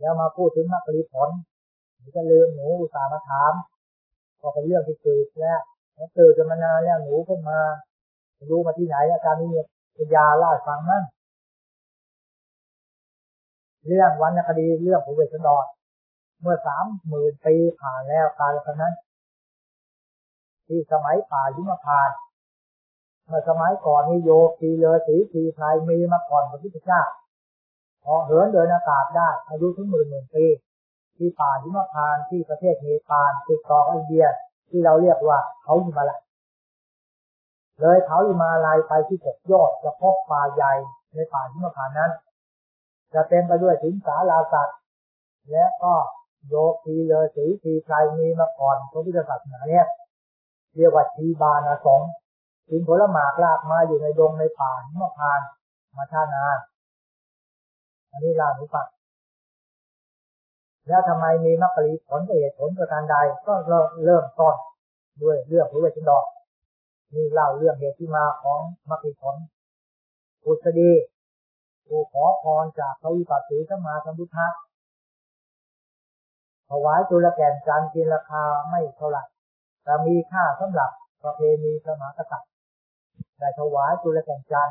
แล้วมาพูดถึงมรรคผลผลจะลืมหนูอุตส่าห์มาถามก็เป็นเรื่องที่เกิดแล้วเกิดจะมานานแล้วหนูขึ้นมารู้มาที่ไหนอาจารย์นี่ปัญญาเล่าฟังนั่นเรื่องวรรณคดีเรื่องผู้เวชนดรเมื่อสามหมื่นปีผ่านแล้วการละนั้น ที่สมัยป่ายุมพานเมื่อสมัยก่อนนี่โยกีเลอสีทีไทยมีมาก่อนพระพุทธเจ้า พอเหินเดินอากาศได้อายุถึงหมื่นหมื่นปีที่ป่าหิมพานที่ประเทศเนปาลติดต่ออินเดียที่เราเรียกว่าเขาหิมาลัยเลยเขาหิมาลัยไปที่หกยอดจะพบป่าใหญ่ในป่าหิมพานนั้น จะเต็มไปด้วยสิงสาราสัตว์และก็โยคีเลอสีทีไทยมีมาก่อนพระพุทธศาสนาเนี่ยเรียกว่าทีบานาสงกินผลหมากลากมาอยู่ในดงในป่าหิมพานมาชานา อันนี้ลาหุปักแล้วทำไมมีมรรคผลผลเหตุผลประการใดก็เริ่มต้นด้วยเรื่องพระเวชนดอกนี่เล่าเรื่องเหตุที่มาของมรรคผลปุษดีผู้ขอพรจากพระวิปัสสีสมาสัมพุทธะถวายจุลแก่นจานกินราคาไม่เท่าไหร่แต่มีค่าสำหรับประเพณีสมากษัตริย์ได้ถวายจุลแก่นจาน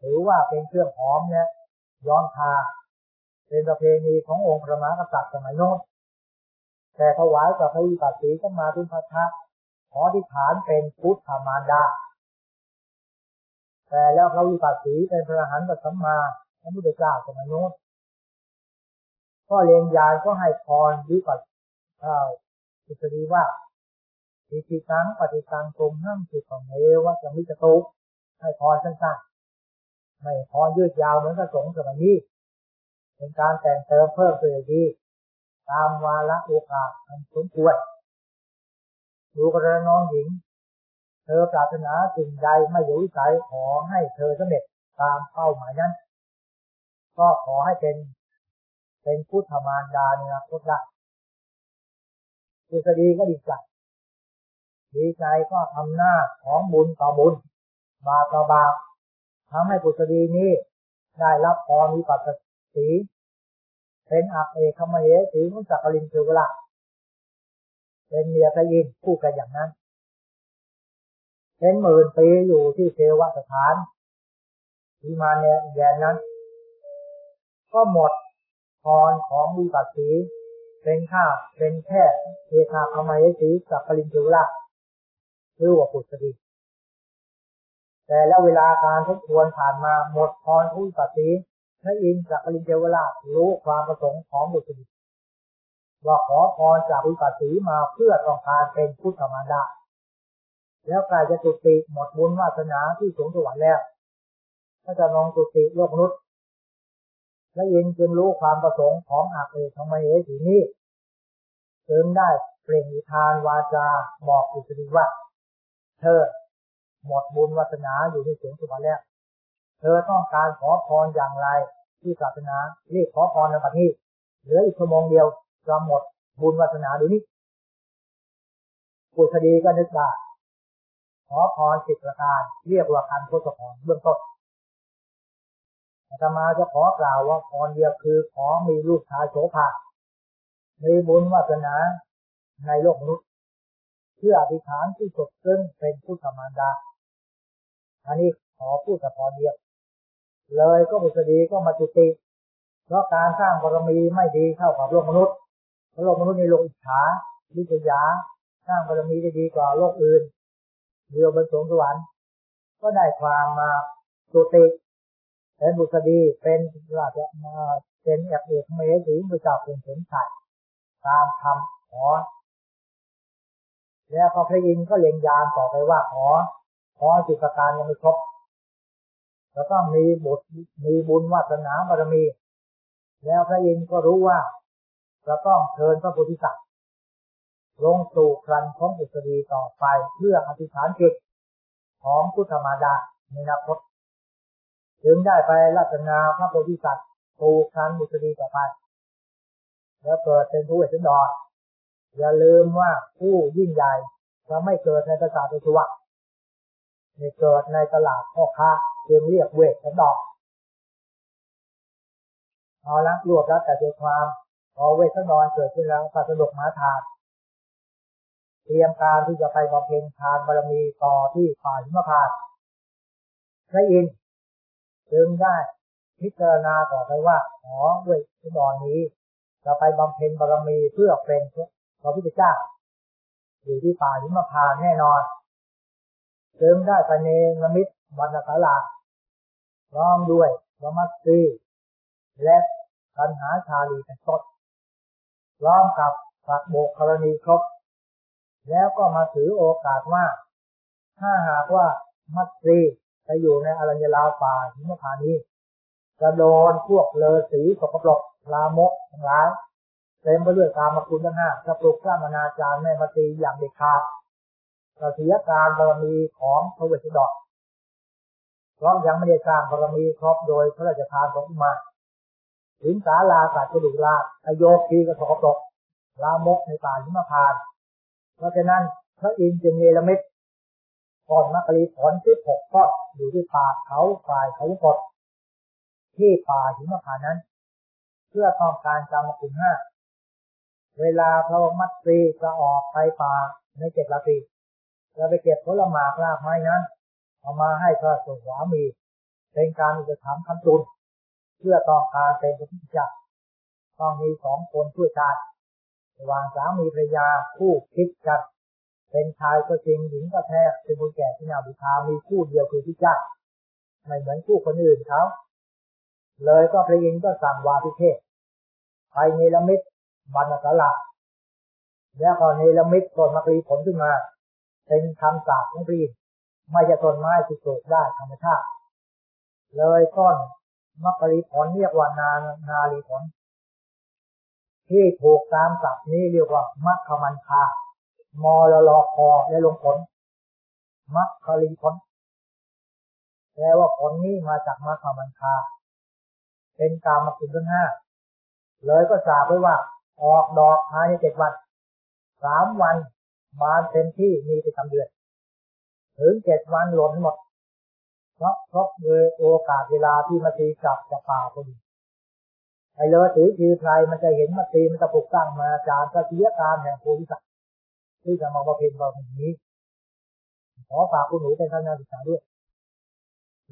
ถือว่าเป็นเครื่องหอมเนี่ย ย้อมทาเป็นประเพณีขององค์พระมหากษัตริย์สมัยโน้นแต่ถวายกับพระวิปัสสีก็มาเป็นพระทักขอที่ฐานเป็นพุทธมารดา แต่แล้วพระวิปัสสีเป็นพระหันตสัมมาพระพุทธเจ้าสมัยโน้นก็เลียงยานก็ให้พรวิปัสสิสดีว่าทิฏฐิตังปฏิตังตรงห้ามจิตของเอวะจะมิจตุให้พรสั้นๆ ไม่พรยืดยาวเหมือนกระสงสมัยนี้เป็นการแต่งเติมเพิ่มเติมดี ตามวาระโอกาสอันสมควรดูกระน้องหญิง เธอปรารถนาสิ่งใดไม่อยู่วิสัยขอให้เธอสำเร็จตามเป้าหมายนั้น ก็ขอให้เป็น เป็นพุทธมารดาในอนาคตได้คือดีก็ดีใจดีใจก็ทำหน้าของบุญต่อบุญ บาปต่อบาป ทำให้ปุษดีนี้ได้รับพรมีปัสสี เป็นอักเอกมเหสีมุสักลินเทวละเป็นเมียกยินคู่กันอย่างนั้น เป็นหมื่นปีอยู่ที่เทวสถานที่มาเนี่ยแยนนั้น ก็หมดพรของวิปัสสี เป็นข้าเป็นแค่เอกาคมเหสีสักลินเทวละหรือว่าปุตติ แต่แล้วเวลาการทบทวนผ่านมาหมดพรผู้ปัสสีพระอินทร์จากปรินเจวรารู้ความประสงค์ของบุตรว่าขอพรจากวิปัสสีมาเพื่อต้องการเป็นพุทธมารดาแล้วกายจะตุติหมดบุญวาสนาที่สูงสวรรค์แล้วถ้าจะลองตุติโลกมนุษย์และยินจึงรู้ความประสงค์ของอาเอกของมเหสีนี้จึงได้เปล่งอุทานวาจาบอกอุตริว่า เธอ หมดบุญวาสนาอยู่ในสูงสวรรค์แล้ว เธอต้องการขอพรอย่างไรที่ศาสนาเรียกขอพรในปัจจุบันเหลืออีกชั่วโมงเดียวจะหมดบุญวัฒนาดีนี้ปุษดีก็นึกว่าขอพรสิบประการเรียกว่าการทศพรเบื้องต้นอาตมาจะขอกล่าวว่าพรเดียวคือขอมีลูกชายโสภามีบุญวาสนาในโลกมนุษย์เพื่ออธิษฐานที่สุดซึ่งเป็นผู้ธรรมดา อันนี้ขอพูดแต่พรเดียวเลยก็บุษดีก็มาจุติเพราะการสร้างบารมีไม่ดีเท่ากับโลกมนุษย์เพราะโลกมนุษย์ในโลกอิจฉาลิษยา สร้างบารมีได้ดีกว่าโลกอื่นเรือบนสวงสวรรค์ก็ได้ความมาจุติเป็นบุษดีเป็นราชมาเป็นเอกเอกเมสีพระเจ้าเป็นสนชัยตามคำขอแล้วพอพระอินทร์ก็เล็งยานต่อไปว่าขอ ขอสิกการยังไม่ครบจะต้องมีบุตรมีบุญวาสนาบารมี แล้วพระอินทร์ก็รู้ว่าจะต้องเชิญพระโพธิสัตว์ลงสู่ครันของอุตรีต่อไปเพื่ออธิษฐานจิตของพุทธมาดาในอนาคตถึงได้ไปรัตนาพระโพธิสัตว์สู่ครันอุตรีต่อไป แล้วเกิดเป็นผู้เอกดออย่าลืมว่าผู้ยิ่งใหญ่จะไม่เกิดในประสาทตัวใน เกิดในตลาดพ่อค้าจึงเรียกเวทสันดอกเอาละรวบแล้วแต่ใจความพอเวสนอนเกิดขึ้นแล้วปัสดกมาทานเตรียมการที่จะไปบำเพ็ญทานบารมีต่อที่ป่าหิมพานพระอินทร์จึงได้พิจารณาต่อไปว่าอ๋อเวสนอนนี้จะไปบำเพ็ญบารมีเพื่อเป็นพระพุทธเจ้าอยู่ที่ป่าหิมพานแน่นอน จึงได้ไปเนรมิตวรรณศาลาพร้อมด้วยสมัตรีและปัญหาชาลีเป็นต้นพร้อมกับสักโบกกรณีครบ แล้วก็มาถือโอกาสว่า ถ้าหากว่ามัตรีไปอยู่ในอรัญญลาป่าหิมพานี้จะโดนพวกเลอสีสกปรกลามกทั้งหลายเต็มไปด้วยกามคุณทั้งห้าจะปลุกสร้างนาจารแม่มาตีอย่างเด็ดขาด เสียการบารมีของพระเวสสันดรพราะยังไม่ได้สร้างบารมีครอบโดยพระราชทานของอุมาถึงสาลาสัตว์กระดูกลาอโยคีกระสอบตกลามกในป่าหิมพาน เพราะฉะนั้นพระอินทร์จึงเนรมิตก่อนมักรีผลที่หกก็อยู่ที่ป่าเขาฝ่ายเขากดที่ป่าหิมพานนั้น เพื่อต้องการจำคุณห้าเวลาพระมัตรีจะออกไปป่าในเจ็ดราตรี จะไปเก็บผลไม้รากไม้นั้นเอามาให้พระสวามีเป็นการอุปถัมภ์คำจุนเพื่อต้องการเป็นพระพุทธเจ้าต้องมีสองคนช่วยกันระหว่างสามีภรรยาคู่คิดกันเป็นชายก็จริงหญิงก็แท้เป็นคนแก่ที่นาบุคามีคู่เดียวคือพิจ้าไม่เหมือนคู่คนอื่นเขาเลยก็พระอินก็สั่งวาพิเทศไปเนรมิตบรรณศลาแล้วก็เนรมิตต้นมะกรีผลขึ้นมา เป็นคำสาปของพระอินไม่จะต้นไม้ที่ปลูกได้ธรรมชาติ เลยต้นมักกะลีผลเรียกว่านานาลีผล ที่ถูกตามศัพท์นี้เรียกว่ามัคคมันคามอลลอคอและลงผล มัคคลีผลแปลว่าผลนี้มาจากมัคคมันคา เป็นกามคุณทั้งห้าเลยก็ทราบไว้ว่า ออกดอกภายในเจ็ดวันสามวัน บานเต็มที่มีไปทำเดือน ถึงเจ็ดวันหล่นหมด เพราะเพราะเลยโอกาสเวลาที่มาตีกลับจากป่าพอดีไอ้เลอสีทีไพรมันจะเห็นมาตีมันจะปลุกตั้งมาจารสเสียการแห่งโพธิสัตว์ที่จะมาบำเพ็ญบารมีนี้ ขอฝากคุณหนูเป็นท่านนักศึกษาด้วย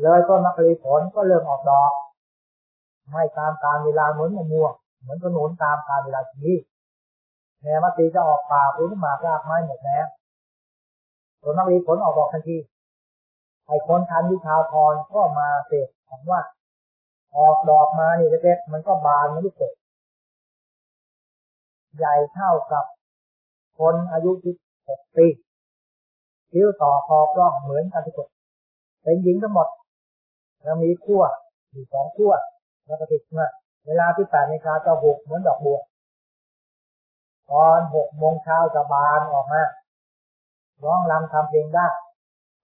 เลยต้นมะกรีผลก็เริ่มออกดอกไม่ตามการเวลาเหมือนมะม่วงเหมือนขนุนตามการเวลาที แม่มาตีจะออกป่าคุณมากรากไม้หมดแล้วต้นมะกรีผลออกดอกทันทีไอ้คนทันวิชาพรก็มาเสกของว่า ออกดอกมานี่เล็กๆมันก็บานมันลูกเกดใหญ่เท่ากับคนอายุที่หกปีคิ้วต่อคอกล้องเหมือนกันทุกคนเป็นหญิงทั้งหมดแล้วมีขั้วอยู่สองขั้วแล้วก็ติดมาเวลาที่แปดในกาจะหกเหมือนดอกบัว ตอนหกโมงเช้าจะบานออกมาร้องรำทำเพลงได้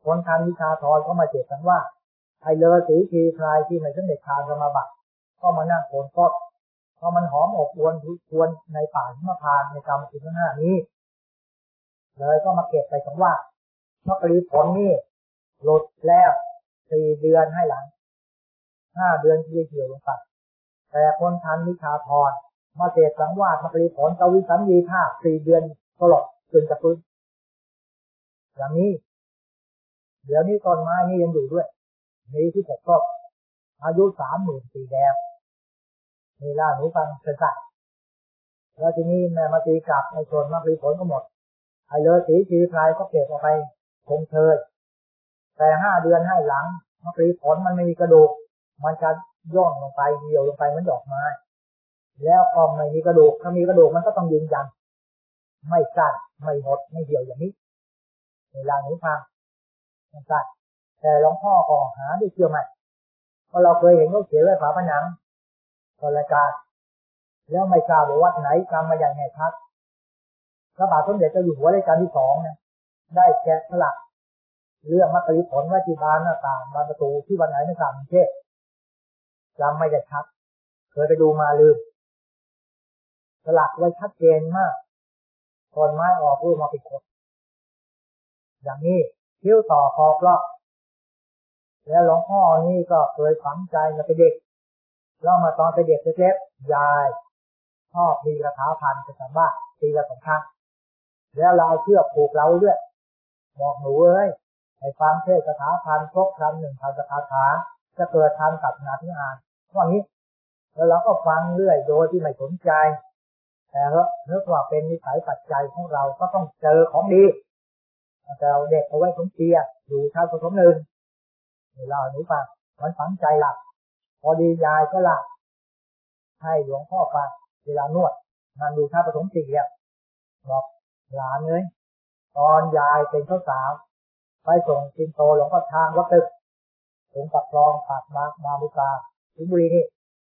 คนทำวิชาทอยก็มาเจตกันว่าไอเลอสีทีคลายที่ในสมเด็จทานสมาบัติก็มานั่งโคนก็พอมันหอมอบอวนทุกควรในป่าที่มาพานในกรรมสิบห้านี้ เลยก็มาเก็บไปสองว่าพระกรีผลนี่หลุดแล้วสี่เดือนให้หลังห้าเดือนที่เกี่ยวลงไปแต่คนทันวิชาทร มาเจตสังวาสมากรีผลตวิสัญญีท่าสี่เดือนก็หลดจนจะฟื้นอย่างนี้ เดี๋ยวนี้ต้นไม้นี่ยังอยู่ด้วยมีที่ผมก็อายุสามหมื่นปีแล้วมีล่าหนูฟังเสันแล้วทีนี้แม่มาตีกลับในส่วนมากรีผลก็หมดไอ้เลยสีชีพลายก็เก็บออกไปคงเธอแต่ห้าเดือนให้หลังมากรีผลมันไม่มีกระดูก มันจะย่องลงไปเหี่ยวลงไปเหมือนดอกไม้ แล้วพอไม่มีกระดูกถ้ามีกระดูกมันก็ต้องยืนยัน ไม่สั้นไม่หดไม่เหี่ยวอย่างนี้ เวลาหนูฟังต่างแต่หลวงพ่อก็หาด้วยเชื่อไหมเพราะเราเคยเห็นเขาเขียนไว้ฝาผนังตอนรายการแล้วไม่ทราบว่าวัดไหนทำมาอย่างไงครับพระบาทสมเด็จเจ้าอยู่หัวรายการที่สองนะได้แกะสลักเรื่องมัตติผลวัจิบานหน้าต่างบานประตูที่วันไหนไม่ทราบเช่จำไม่ได้ชัด เคยไปดูมาลืม สลักไว้ชัดเจนมากตอนไม้ออกรูปมาปิดคนอย่างนี้คิ้วต่อคอปลอกแล้วหลวงพ่อนี่ก็เคยฝังใจมาเป็นเด็กเล่ามาตอนเป็นเด็กเล็กๆยายชอมีกระถาพันจะสามารถตีละสองครั้งแล้วเราเชือกผูกเราด้วยบอกหนูเอ้ยให้ฟังเทศคาถาพันครบครั้งหนึ่งพันคาถาจะเกิดทันกับนาที่อ่านว่างี้ แล้วเราก็ฟังเรื่อยโดยที่ไม่สนใจ แต่เนื่องว่าเป็นนิสัยปัจจัยของเราก็ต้องเจอของดีแต่เราเด็กเอาไว้สมเกียรอยู่ชาติผสมหนึ่งเราหนูฟังมันฝังใจหลับพอดียายก็หลับให้หลวงพ่อฟังเวลานวดมันดูชาติผสมสี่อะบอกหลานเลยตอนยายเป็นเจ้าสาวไปส่งจินโตหลวงพ่อทางวัดตึกถึงปักคลองปากมามาบุกาสิงบุรีนี่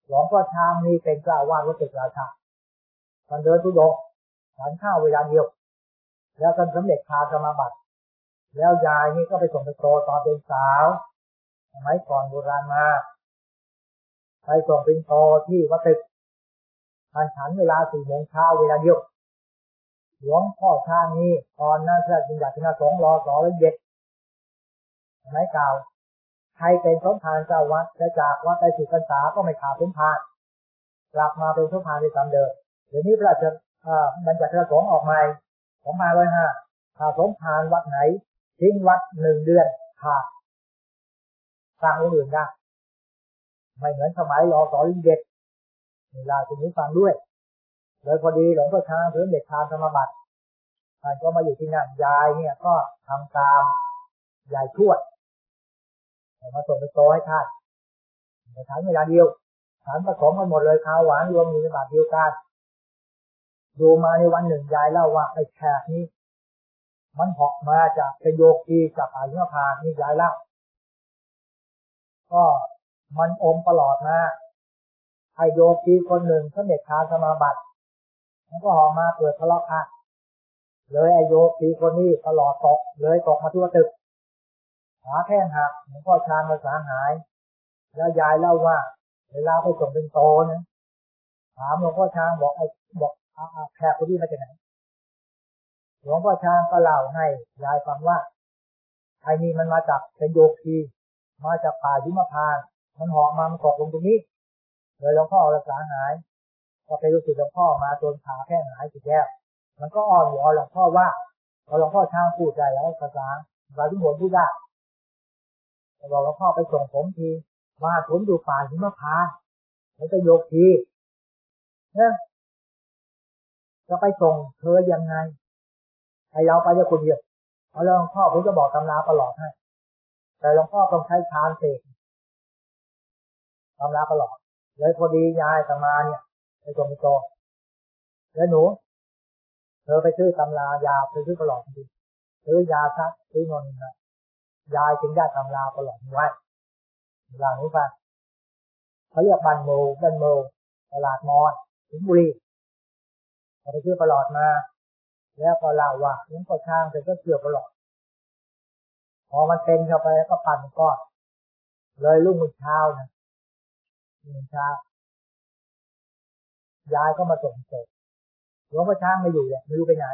หลวงพ่อทางนี่เป็นเจ้าวาดวัดตึกราชา มันเดินทุดงทานข้าวเวลาเดียว แล้วกันสำเร็จคาสมาบัติ แล้วยายนี่ก็ไปส่งไปโตตอนเป็นสาวสมัยก่อนโบราณมาไปส่งเป็นโตที่วัดตึกทานฉันเวลาสี่โมงเช้าเวลาเดียวหลวงพ่อชานี้ ตอนนั้นพระจินดาคณะสงฆ์รอสอละเย็ดสมัยเก่าใครเป็นสมภารเจ้าวัดและจากวัดไปสิบพรรษาก็ไม่ขาดสมภารกลับมาเป็นสมภารในตามเดิม เดี๋ยวนี้พระจะมันจะกระสงออกมาของมาเลยฮะขาดสมภารวัดไหน ทิ้งวัดหนึ่งเดือนขาดสร้างอื่นได้ไม่เหมือนสมัยรอสอลิงเด็ดเวลาคุณนี้ฟังด้วยเลยพอดีหลวงพ่อช้างเพื่อนเด็กทานธรรมบัตรท่านก็มาอยู่ที่นั่นยายเนี่ยก็ทำตามยายทวดมาส่งไปโตให้ท่านในฐานเวลาเดียวฐานผสมกันหมดเลยข้าวหวานรวมอยู่ในบาทเดียวกัน ดูมาในวันหนึ่งยายเล่าว่าไอ้แขกนี้ มันหอกมาจากเป็นโยกีจากอายุพานนี่ยายเล่า ก็มันอมตลอดมาไอโยกีคนหนึ่งเขาเด็กทานสมาบัติมันก็ออกมาเกิดทะเลาะกันเลยไอโยกีคนนี้ตลอดตก เลยตกมาทั่วตึกขาแข้งหักหลวงพ่อชานมาสาหาย แล้วยายเล่าว่า เวลาไปส่งเป็นโตนะถามหลวงพ่อช้างบอกไอ้บอก แขกคนนี้มาจากไหนหลวงพ่อช้างก็เล่าให้ยายฟังว่าไอ้นี่มันมาจากเป็นโยคีมาจากป่ายุมพาน มันหอมมา มันตกลงตรงนี้เลยหลวงพ่อรักษาหายพอไปรู้สึกหลวงพ่อมาจนขาแข้งหายสิแก้วมันก็อ่อนวอนหลวงพ่อว่าพอหลวงพ่อช้างพูดใจแล้วภาษาภาษาที่หัวพูดได้บอกหลวงพ่อไปส่งผมทีว่าผมอยู่ป่าหิมพานแล้วก็โยกทีเนี่ย จะไปส่งเธอยังไงให้เราไปจะคนเดียวเพราะหลวงพ่อผมจะบอกตำราตลอดให้ แต่หลวงพ่อต้องใช้ชานเสกตำราตลอดเลยพอดียายตมาเนี่ยไปส่งไปโตแล้วหนู เธอไปซื้อตำรายาไปซื้อตลอดจริงซื้อยาซักซื้อนนนะยายจึงได้ตำราตลอดไว้หลังนี้ไปเขาเรียกบันโมบันโมตลาดมอนถึงบุรี เขาไปซื้อตลอดมา แล้วก็เล่าว่าเลี้ยงก็ช่างแต่ก็เชื่อตลอด พอมันเต็มเข้าไปก็ปั่นก้อนเลยลุ่งมือเช้านะมือเช้ายายก็มาส่งเสร็จหลวงพ่อช้างไม่อยู่เนี่ยไม่รู้ไปไหน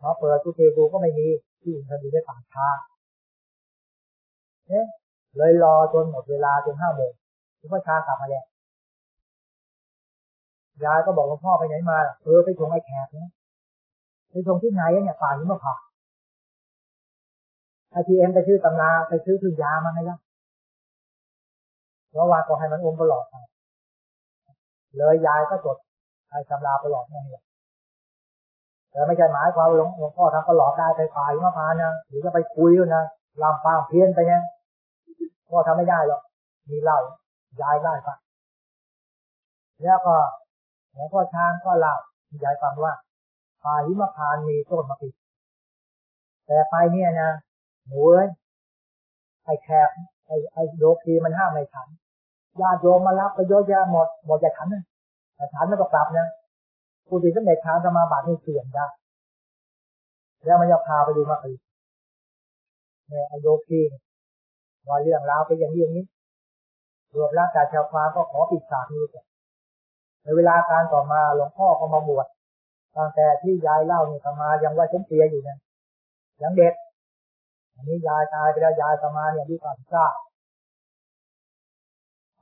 พอเปิดตู้เทกูก็ไม่มีที่อื่นอยู่ในป่าช้าเอ๊ะเลยรอจนหมดเวลาจนห้าโมงหลวงพ่อช้างกลับมาแล้ว ยายก็บอกหลวงพ่อไปไหนมาเออไปส่งไอ้แขกเนี่ยไปส่งที่ไหนเนี่ยป่าหิมพาไอทีเอ็มไปซื้อตำราไปซื้อถุงยามาให้แล้วแล้ววานก็ให้มันอมตลอดไปเลยยายก็จดให้ตำราตลอดนี่แหละแต่ไม่ใช่หมายความหลวงหลวงพ่อทำตลอดได้ไปป่าหิมพานนะหรือจะไปคุยนะลำปางเพี้ยนไปเนี่ยพ่อทำไม่ได้หรอกมีเล่ายายได้ปะแล้วก็ หลวงพ่อช้างก็เล่าพี่ยายฟังว่าป่าหิมพานมีต้นมะปิดแต่ไปเนี่ยนะหนูเอ้ยไอ้แขกไอ้ไอ้โยคีมันห้ามไม่ฉันญาติโยมมารับไปเยอะแยะหมดหมดจาฉันนะแต่ฉันไม่ต้องกลับนะผู้ที่สำเร็จทางสมาบัติให้เสื่อมได้แล้วมันจะพาไปดูมาอีกเนี่ยไอโยคีว่าเรื่องราวไปอย่างนี้อย่างนี้รวมแล้วแต่ชาวฟ้าก็ขอปิดฉากนี้ ในเวลาการต่อมาหลวงพ่อก็มาบวชตั้งแต่ที่ยายเล่าเนี่ยทมายังว่าฉันเตียอยู่เนี่ยยังเด็กอันนี้ยายตายไปแล้วยายสมาเนี่ยอายุสามสิบเก้า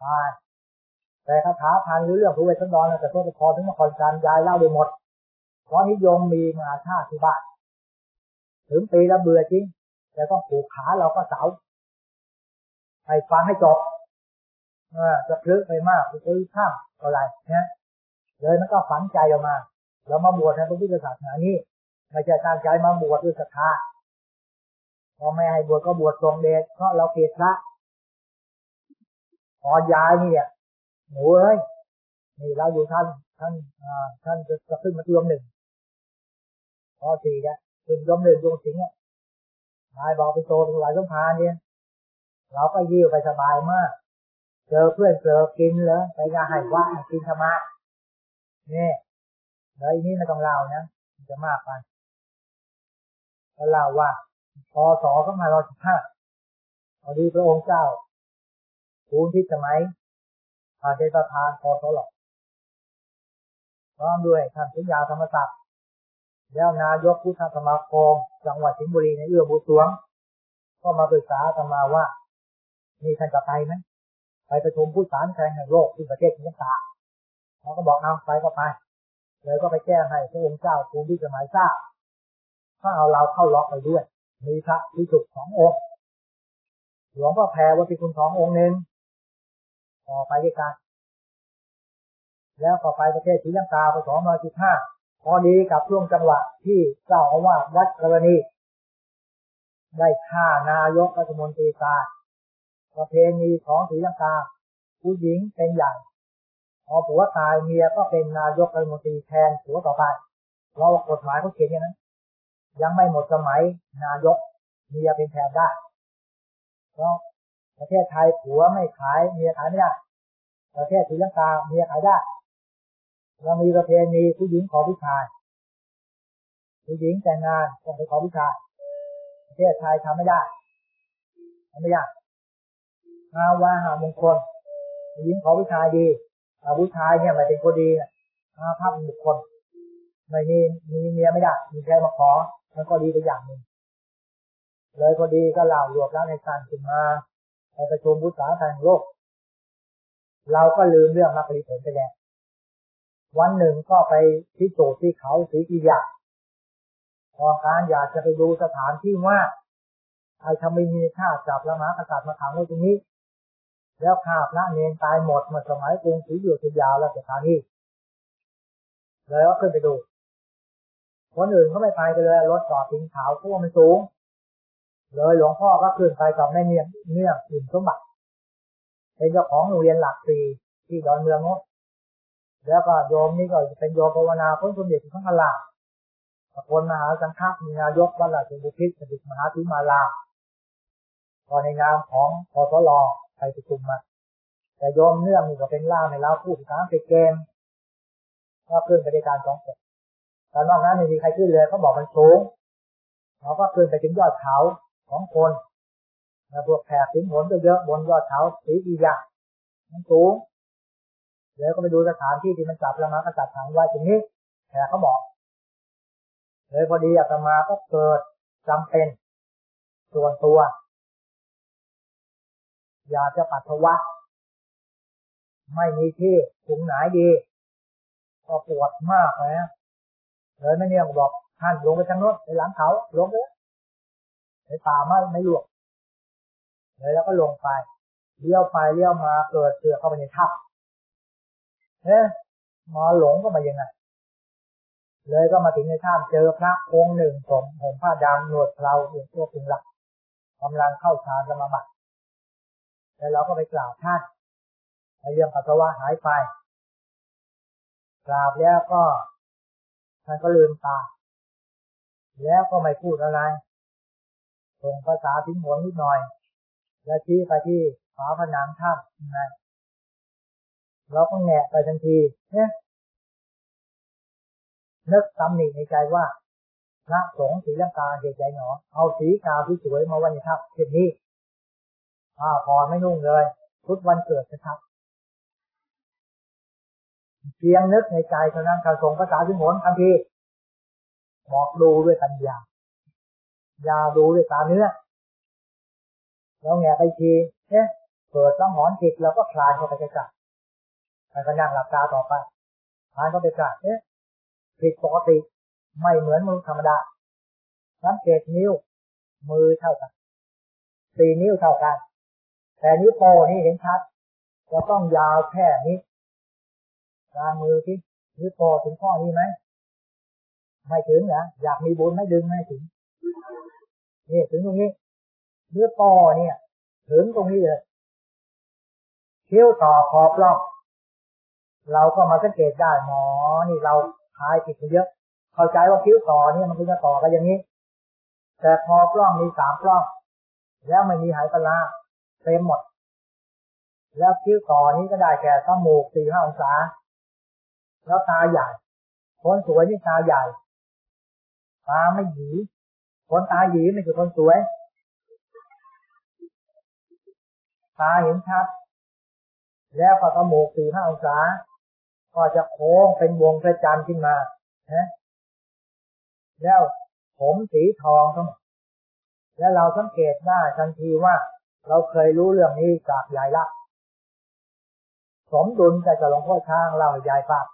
ตายแต่คาถาพันหรือเรื่องพระเวสสันดรแต่ตัวพอถึงมาคอนการยายเล่าได้หมดเพราะนิยมมีมาชาติที่บ้านถึงปีละเบื่อจริงแต่ต้องผูกขาเราก็เสาให้ฟังให้จบ จะเพลึกไปมากไปข้ามอะไรเนี่ยเลยมันก็ฝังใจออกมา เรามาบวชในพระพุทธศาสนานี้ไม่ใช่การใจมาบวชด้วยศรัทธาพอไม่ให้บวชก็บวชทรงเดชเพราะเราเกลียดพระพอยายเนี่ยหนูเอ้ยนี่เราอยู่ท่านท่านท่านจะขึ้นมาเตือมหนึ่งพอสี่เนี่ยขึ้นยมหนึ่งดวงสิงห์นายบอกไปโตถึงหลายสมพานเนี่ยเราก็ยิ้วไปสบายมาก เจอเพื่อนเจอกินเลยไปงานให้ว่ากินธรรมะนี่เลยนี่ไม่ต้องเล่านะมันจะมากไปเล่าว่าพอสอเข้ามาเราสิบห้าพอดีพระองค์เจ้าภูนที่สมัยพาเดประธานพอสหลอกพร้อมด้วยท่านสุญญาธรรมศักดิ์แล้วนายกพุทธธรรมคมจังหวัดสิงห์บุรีในเอื้อบุตวง ก็มาปรึกษาธรรมาว่า มีท่านจะไปไหม ไปประชุมผู้สารแทนแห่งโลกที่ประเทศจีนตาเขาก็บอกเอาไปก็ไปเลยก็ไปแจ้ให้พระองค์เจ้าภูมิสมัยทราบถ้าเอาเราเข้าล็อกไปด้วย มีพระพิสุสององค์หลวงพ่อแพรวัติคุณสององค์หนึ่งต่อไปด้วยกัน แล้วต่อไปประเทศศรีลังกาปสองร้อยสิบห้าพอดีกับช่วงจังหวะที่เจ้าอาวาสวัดกรณีได้ฆ่านายกรัฐมนตรีตา ประเพณีของศรีลังกาผู้หญิงเป็นใหญ่พอผัวตายเมียก็เป็นนายกรัฐมนตรีแทนผัวต่อไปเรากฎหมายเขาเขียนอย่างนั้น ยังไม่หมดสมัยนายกเมียเป็นแทนได้เพราะประเทศไทยผัวไม่ขายเมียขายไม่ได้ประเทศศรีลังกาเมียขายได้เรามีประเพณีผู้หญิงขอผู้ชายผู้หญิงแต่งงานต้องไปขอผู้ชายประเทศไทยทำไม่ได้ทำไม่ได้ มาวาหามงคลหญิงขอผู้ชายดีผู้ชายเนี่ยไม่เป็นคนดีอาภาพบุคคลไม่มีมีเมียไม่ได้มีใครมาขอมันก็ดีไปอย่างหนึ่งเลยพอดีก็เล่ารวบแล้วในการขึ้นมาไปประชุมบุษาทางโลก เราก็ลืมเรื่องมรรคผลผลไปแล้ววันหนึ่งก็ไปที่โจที่เขาสีกิยาพอการอยากจะไปดูสถานที่ว่าไอ้ทำไมมีข้าจับละมากษัตริย์มาขังไว้ตรงนี้ แล้วข้าพระเนนตายหมดเมื่อสมัยกรุงศรีอยุธยาแล้วสถานที่เลยก็ขึ้นไปดูคนอื่นเขาไม่ไปกันเลยรถจอดทิ้งขาวเพราะว่ามันสูง เลยหลวงพ่อก็ขึ้นไปกับแม่เนียงเนื่องอิ่มสมบัติเป็นเจ้าของโรงเรียนหลักสี่ที่ดอนเมืองโน้แล้วก็โยมนี่ก็เป็นโยมภาวนาพ้นสมเด็จพระคลาตะคนมหาสังฆมีนายกวัดราชบุพิตสดิษมหาธิมาลาพอในนามของพอสลอ ไปประชุมมาแต่โยมเนื่องนี่ก็เป็นล่าในเราพูดทางไปเกมก็ขึ้นไปในการสองคนตอนนอกนั้นไม่มีใครขึ้นเลยเขาบอกมันสูงเราก็ขึ้นไปถึงยอดเขาของคนแล้วพวกแขกสิงหนก็เยอะบนยอดเขาสีอียะมันสูงแล้วก็ไปดูสถานที่ที่มันจับแล้วมาก็จัดถังไว้ตรงนี้แขกเขาบอกเลยพอดีอาตมาก็เกิดจำเป็นส่วนตัว อยากจะปัสสาวะ ไม่มีที่ถุงไหนดีก็ปวดมากเลยเลยแม่เนี่ยบอกท่านลงไปทางโน้นไปหลังเขาลงเลยในป่าไม่ไม่หลวกเลยแล้วก็ลงไปเลี้ยวไปเลี้ยวมาเกิดเสือเข้าไปในทับเอ๊ะมาหลงก็มายังไงเลยก็มาถึงในถ้ำเจอพระองค์หนึ่งผมผมผ้าดำหนวดเราเองตัวเป็นหลักกำลังเข้าฌานสมาบัติ แล้วเราก็ไปกล่าวท่านเรื่องปัสสาวะหายไป กราบแล้วก็ท่านก็ลืมตา แล้วก็ไม่พูดอะไร ส่งภาษาทิ้งหัวนิดหน่อย แล้วชี้ไปที่ฝาผนังถ้ำยังไงเราก็แงะไปทันทีเนี่ยนึกตำหนิในใจว่าพระสงฆ์สีลังกาเหตุใจหนอ เอาสีกาที่สวยมาวันนี้ครับเช่นนี้ ผ้าพอไม่นุ่งเลย ทุกวันเกิดนะครับเพียงนึกในใจเท่านั้นการส่งภาษาสิงหนทันทีบอกดูด้วยปัญญาอย่าดูด้วยตาเนื้อแล้วแงไปทีเนี่ยเปิดต้องหอนจิตแล้วก็คลายเข้าไปกระจับแต่ก็นั่งหลับตาต่อไปทานก็ไปกาเอ๊ะผิดปกติไม่เหมือนมนุษย์ธรรมดาสังเกตนิ้ว มือเท่ากันสี่นิ้วเท่ากัน แต่นิ้วโป้นี่เห็นชัดจะต้องยาวแค่นี้กลางมือที่นิ้วโป้ถึงข้อนี้ไหมไม่ถึงนะอยากมีบุญไม่ดึงไม่ถึงนี่ถึงตรงนี้นิ้วโป้เนี่ย ถึงตรงนี้เลยคิ้วต่อขอบล่องเราก็มาสังเกตได้หมอนี่เราทายผิดเยอะ เข้าใจว่าคิ้วต่อเนี่ยมันจะต่อกันอย่างนี้ แต่พอกล้องมีสามกล้อง แล้วไม่มีหายปลา เต็มหมด แล้วคิ้วต่อนี้ก็ได้แก่สมูกสี่ห้าองศา แล้วตาใหญ่คนสวยนี่ตาใหญ่ตาไม่หยีคนตาหยีไม่ใช่คนสวย ตาเห็นชัด แล้วก็สมูกสี่ห้าองศา ก็จะโค้งเป็นวงกระจันขึ้นมานะแล้วผมสีทองทั้งแล้วเราสังเกตได้ทันทีว่า เราเคยรู้เรื่องนี้จากยายละสมดุลแต่จะหลวงพ่อช้างเรายายปาก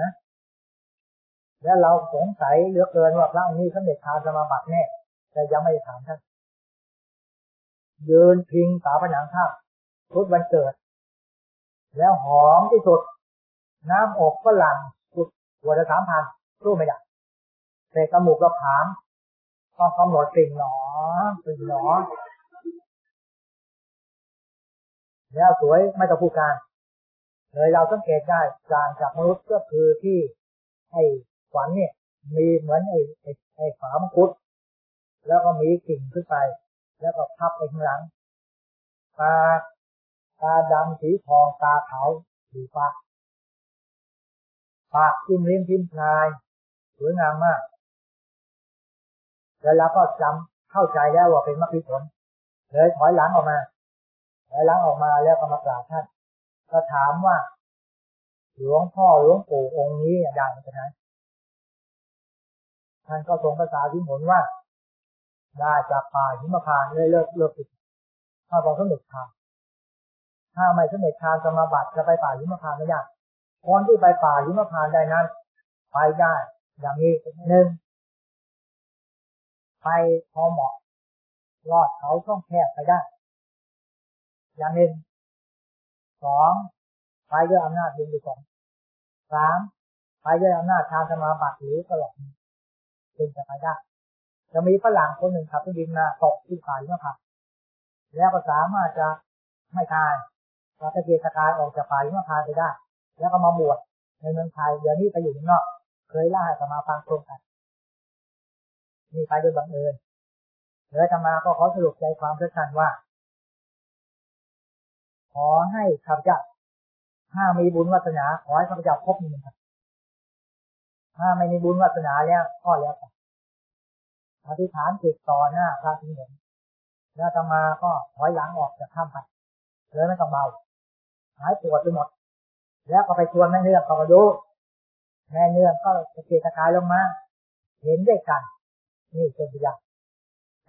นะแล้วเราสงสัยเหลือเกินว่าพระองค์นี้เขาเด็จทานสมาบัติแน่แต่ยังไม่ได้ถามท่านยืนพิงฝาผนังถ้ำทุกวันเกิด แล้วหอมที่สุด น้ำอกก็หลังสุดหัวละสามพันรู้ไม่ได้เศษสมูกเราถามต้องกำหนดสิ่งหนอสิ่งหนอ แล้วสวยไม่ต้องพูดการ เลยเราสังเกตได้การจากมนุษย์ก็คือที่ไอ้ฝันเนี่ย มีเหมือนไอ้ไอ้ไอ้ฝามคุด แล้วก็มีกิ่งขึ้นไป แล้วก็พับไปข้างหลังตาตาดำสีทองตาขาวสีฟ้าปากจิ้มลิ้มจิ้มลายสวยงามมากแล้วเราก็จำเข้าใจแล้วว่าเป็นมรรคผลเลยถอยหลังออกมา ถอยหลังออกมาแล้วก็มากราบท่าน ก็ถามว่า หลวงพ่อหลวงปู่องค์นี้ได้ไหมท่านท่านก็ทรงภาษาที่ผลว่า ได้จากป่าหิมพานเลยเลิกเลิกติดถ้าบอกสมเด็จทานถ้าไม่สมเด็จทานสมาบัติจะไปป่าหิมพานไม่ยากคนที่ไปป่าหิมพานได้นั้นไปได้ อย่างนี้หนึ่งไปพอเหมาะรอดเขาช่องแคบไปได้ อย่างหนึ่งสองไปด้วยอำนาจบุญกุศลสามไปด้วยอำนาจทางสมาบัติหรือตลอดจึงจะไปได้จะมีฝรั่งคนหนึ่งขับเครื่องบินมาตกที่ป่าหิมพานแล้วก็สามารถจะไม่ตายเราจะเกียรกายออกจากป่าหิมพาไปได้ แล้วก็มาบวชในเมืองไทยเดี๋ยวนี้ไปอยู่ข้างนอก เคยล่าสมาฟังตรงกันนี่ไปโดยบังเอิญเลยธรรมาก็ขอสรุปใจความเพื่อกันว่า ขอให้ข้าพเจ้าถ้ามีบุญวัฒนา ขอให้ข้าพเจ้าพบมีครับถ้าไม่มีบุญวัฒนาแล้วก็แล้วกันอธิษฐานจิตต่อหน้าพระที่เห็นแล้วธรรมาก็ถอยหลังออกจากถ้ำไปเลยไม่ต้องเบาหายปวดไปหมด แล้วก็ไปชวนแม่เนื้อเขามาดูแม่เนื้องก็สะเกตกายลงมา เห็นด้วยกัน นี่เป็นตัวอย่าง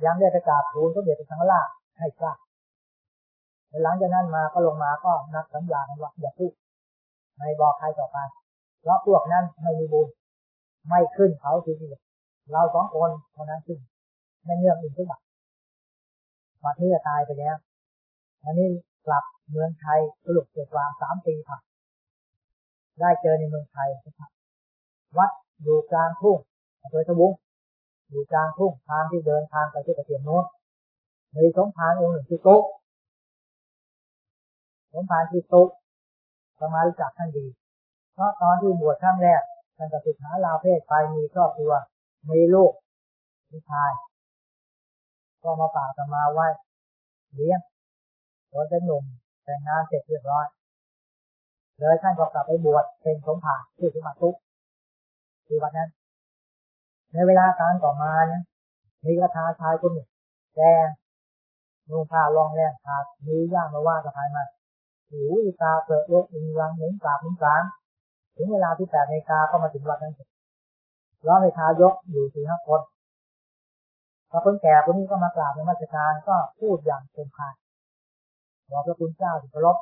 ยังได้ประกาศทูลก็เด็จสังฆราชให้ทราบ หลังจากนั้นมาก็ลงมาก็นัดสัญญากันว่าอย่าพูดไม่บอกใครต่อไปเพราะพวกนั้นไม่มีบุญไม่ขึ้นเขาทีเดียวเราสองคนเท่านั้นขึ้นไม่เนื่องอื่นทุกอย่างมาที่จะตายไปแล้วอันนี้กลับเมืองไทยสรุปเกิดวางสามปีผ่านได้เจอในเมืองไทยนะครับวัดอยู่กลางทุ่งอำเภอตะบุงอยู่กลางทุ่งทางที่เดินทางไปที่กระเทียมโน้นมีสงพานองค์หนึ่งที่โต๊ะ สงพานที่ต๊ะสมารู้จักท่านดี เพราะตอนที่บวชครั้งแรกท่านก็ศึกษาลาเพศไปมีครอบครัวมีลูกมีชาย ก็มาฝากสมาไว้เลี้ยงตอนเป็นหนุ่มแต่งงานเสร็จเรียบร้อยเลยท่านก็กลับไปบวชเป็นสมภารที่สมภารทุกที่วัดนั้น ในเวลาการต่อมาเนี่ยมีกระทาชายคนหนึ่งแกนุ่งผ้าลองแรงขาดมีย่างมาว่ากับใครมา หูอีตาเกิดโรคอินรังเห็นกาบเหม็นกานถึงเวลาที่แปดในกาก็มาถึงวัดนั้นแล้วในทายกอยู่สี่ห้าคนพอคนแก่คนนี้ก็มากราบในมาสการก็พูดอย่างเต็มคายบอกพระคุณเจ้าที่เคารพ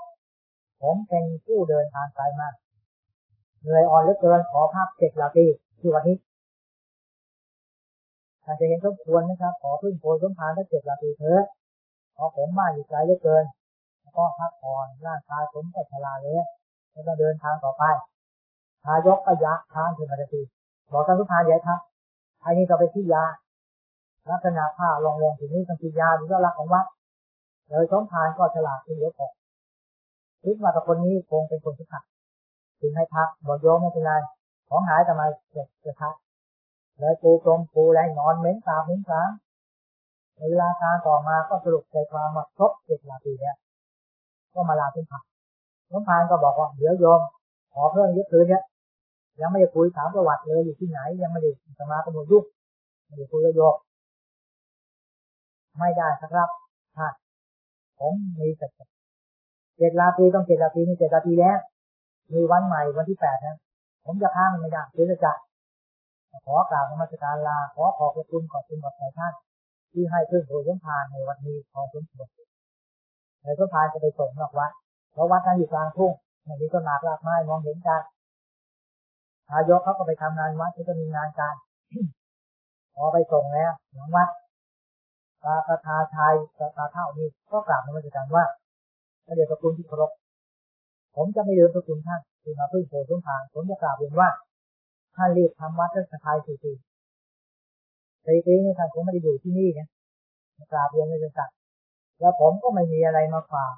ผมเป็นผู้เดินทางไกลมากเหนื่อยอ่อนเหลือเกินขอพักเจ็ดลาตีที่วันนี้อาจจะเห็นสมควรนะครับ ขอพึ่งโพสมพานทั้งเจ็ดลาตีเถอะเพราะผมบ้าอยู่ไกลเหลือเกิน ก็พักผ่อนร่างกายผมก็ชราแล้วแล้วก็เดินทางต่อไปทายกก็ยักทานถึงมาทีบอกท่านทุกทานใหญ่ครับอ้นี่ก็ไปที่ยา ลักษณะผ้าลงแรงถึงนี้ต้องกินยาหรือว่ารักของวัดเลยสมพานก็ฉลาดที่เยอะพอคิดว่ากับคนนี้คงเป็นคนที่ขัดถึงให้พักบอกโยมไม่เป็นไรของหายทำไมเจะจะทักเลยปูกลมปูแรงนอนเหม็นสาบเหม็นสาเวลาการต่อมาก็สรุปใจความมาครบเจ็ดนาทีเนี่ย ก็มาลาเป็นผักน้องพานก็บอกว่าเดี๋ยวโยมขอเพิ่มยึดคืนเนี่ยยังไม่ได้คุยถามประวัติเลยอยู่ที่ไหน ยังไม่ได้สมาคมยุคไม่ได้คุยเลยโยมไม่ได้ครับท่านผมมีแต่เจ็ดลาตีต้องเจ็ดลาตีนี่เจ็ดลาตีแล้วมีวันใหม่วันที่แปดนะผมจะข้างไม่ได้เจรจาขอกราบนมัสการลาขอขอบพระคุณขอบคุณกับท่าน ที่ให้เพื่อนโปรยมพานในวันนี้ขอสมควร ในต้นพาจะไปส่งนอกวัดเพราะวัดนั้นอยู่กลางทุ่งไม่มีต้นหมากรากไม้มองเห็นกันนายกเขาก็ไปทำงานวัดที่จะมีงานการพอไปส่งแล้วหลังวัดพระประธาชายประธาเท่านี้ก็กราบนมัสการว่าเดี๋ยวประคุณที่เคารพผมจะไม่ลืมประคุณท่านที่มาพึ่งโผล่ต้นทางผมจะกราบเรียนว่าท่านรีบทำวัดเรื่องสกายสี่ปีสี่ปีนี่ท่านคงไม่ได้อยู่ที่นี่นะกราบเรียนในจักร แล้วผมก็ไม่มีอะไรมาฝาก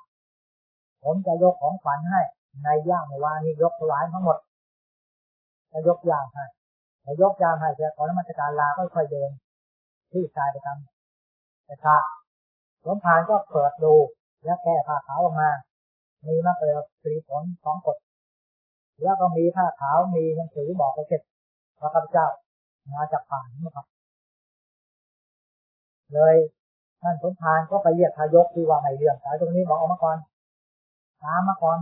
ผมจะยกของขวัญให้ ในย่างเมื่อวานนี้ยกถวายทั้งหมดจะยกย่างให้จะยกย่างให้จะขอนมัสการลาค่อยๆเดินที่ชายไปทำแต่ถ้าหลวงพานก็เปิดดูแล้วแก้ผ้าขาวออกมา มีมะเขือสีผลสองกดแล้วก็มีผ้าขาวมีหนังสือบอกไปเสร็จพระพุทธเจ้ามาจากป่านะครับ เลย ท่านสมภารก็ไปเรียกทายกที่ว่าไม่เรื่องสายตรงนี้บอกออกมาก่อนตามมาก่อน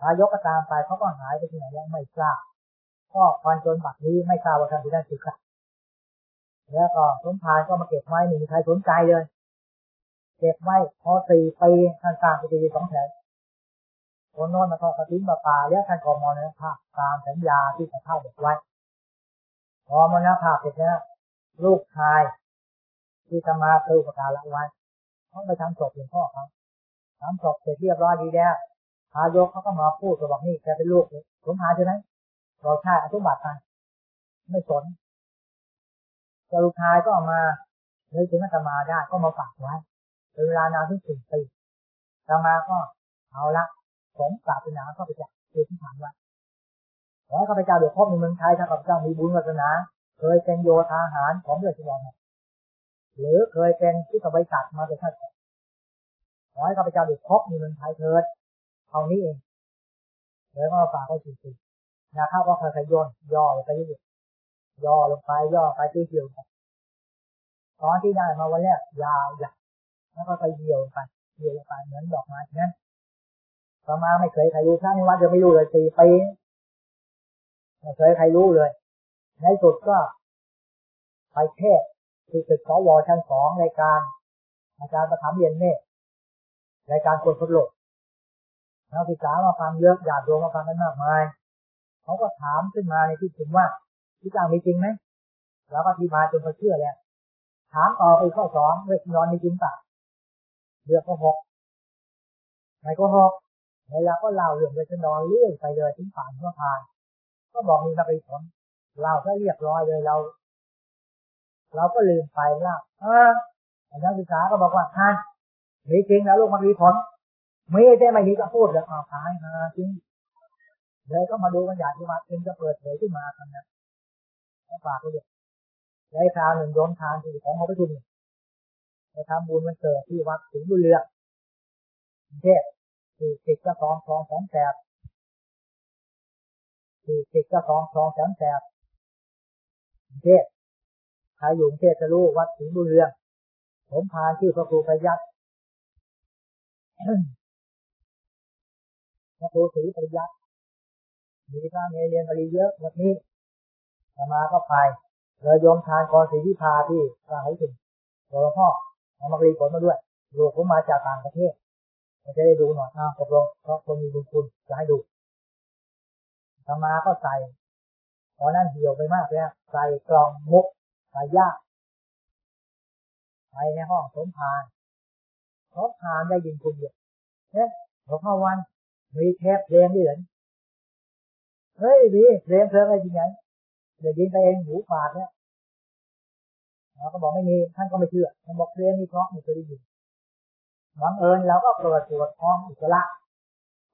ทายกก็ตามไปเขาก็หายไปที่ไหนยังไม่ทราบก็ควันจนบัดนี้ไม่ทราบว่าท่านที่ได้สึกแล้วก็สมภารก็มาเก็บไว้ไม่มีใครสนใจเลยเก็บไว้พอสี่ปีท่านสร้างกุฏิสองแถวคนโน้นมาทอดกระถิ่นมาป่าแล้วท่านก็มรณภาพตามสัญญาที่จะเข้าบอกไว้พอมรณภาพเสร็จแล้วลูกชาย ที่จะมาคือประกาศละไว้เขาไปทำศพหลวงพ่อเขาทำศพเสร็จเรียบร้อยดีแล้วทายกเขาก็มาพูดบอกนี่แกเป็นลูกสมหาใช่ไหมเราใช่อนุบัติไปไม่สนจลูกชายก็มาเลยถึงอาตมาได้ก็มาฝากไว้เป็นเวลานานถึงสี่ปีอาตมาก็เอาละผมกราบเป็นนาข้าพเจ้าคือที่ถามว่าขอข้าพเจ้าเดี๋ยวพบในเมืองไทยถ้าข้าพเจ้ามีบุญวาสนา เคยเป็นโยธาหารของเรือชลอง หรือเคยเป็นที่กับบริษัทมาเป็นชาติขอให้ข้าพเจ้าเดี๋ยวพบในเมืองไทยเถิดเท่านี้เองแล้วก็ฝากไว้สี่ปีนะครับว่าใครๆย่นย่อไปเรื่อยย่อลงไปย่อไปเกี่ยวตอนที่ได้มาวันแรกยาวใหญ่แล้วก็ไปเดี่ยวไปเดี่ยวไปเหมือนดอกไม้นั้นต่อมาไม่เคยใครรู้ท่านวัดจะไม่รู้เลยสี่ปีไม่เคยใครรู้เลย ในสุดก็ไปเทศ ที่ตึกสวชั้นสองรายการ อาจารย์ประถมเรียนเมฆรายการคนพุทธโลกนักศึกษามาฟังเยอะอยากดูมาฟังกันมากมายเขาก็ถามขึ้นมาในที่จริงว่าที่จ้างมีจริงไหมแล้วก็ที่มาจนเขาเชื่อแล้วถามต่อไปข้อสองเวทนอนมีจริงป่ะเดือกก็หกไม่ก็หกเวลาก็เล่าเรื่องเวทนอนเรื่อยไปเลยถึงผ่านก็ผ่าน ก็บอกมีมาไปผลเล่าก็เรียบร้อยเลยเรา เราก็ลืมไปแล้ว่าอ่านักศึกษาก็บอกว่าท่านมีจริงแล้วลูกมันมีผลไม่ได้ไม่มีก็พูดแล้วเอาขายมาจริงเลยก็มาดูกันอย่างที่วัดเองจะเปิดเผยขึ้นมากันนะฝากไปเลยได้คราวหนึ่งโยมทานที่ของเขาไปทุนไปทำบุญมันเกิดที่วัดถึงบุญเรือกรุงเทพสี่สิบก็สองสองแสนแสบสี่สิบก็สองสองแสนแสบกรุงเทพ ใครอยู่กรุงเทพจะรู้วัดถึงบุเรืองผมพาชื่อพระครูประยัดพระครูศรีประยัดมีพระเนเรียนบาลีเยอะแบบนี้มาก็ไปเลยยมทานกรศรีวิพาที่สร้างให้ถึงหลวงพ่อเอามาบรีผลมาด้วยลูกผมมาจากต่างประเทศมันจะได้ดูหน่อยอ้าวตกลงเพราะคนมีบุญคุณจะให้ดูธรรมาก็ใส่ตอนนั้นเหี่ยวไปมากเลยใส่กล่องมุก ใส่ยาไปในห้องสมภารสมภารได้ยินคุณเดียวเนี่ยหลวงพ่อวันมีเทปเพลงด้วยเหรอเฮ้ยดีเพลงเพลงอะไรจริงไงเดี๋ยวยินไปเองหูฝาดเนี่ยเราก็บอกไม่มีท่านก็ไม่เชื่อท่านบอกเพลงนี้เพราะไม่เคยได้ยินบังเอิญเราก็เปิดตรวจท้องอิสระ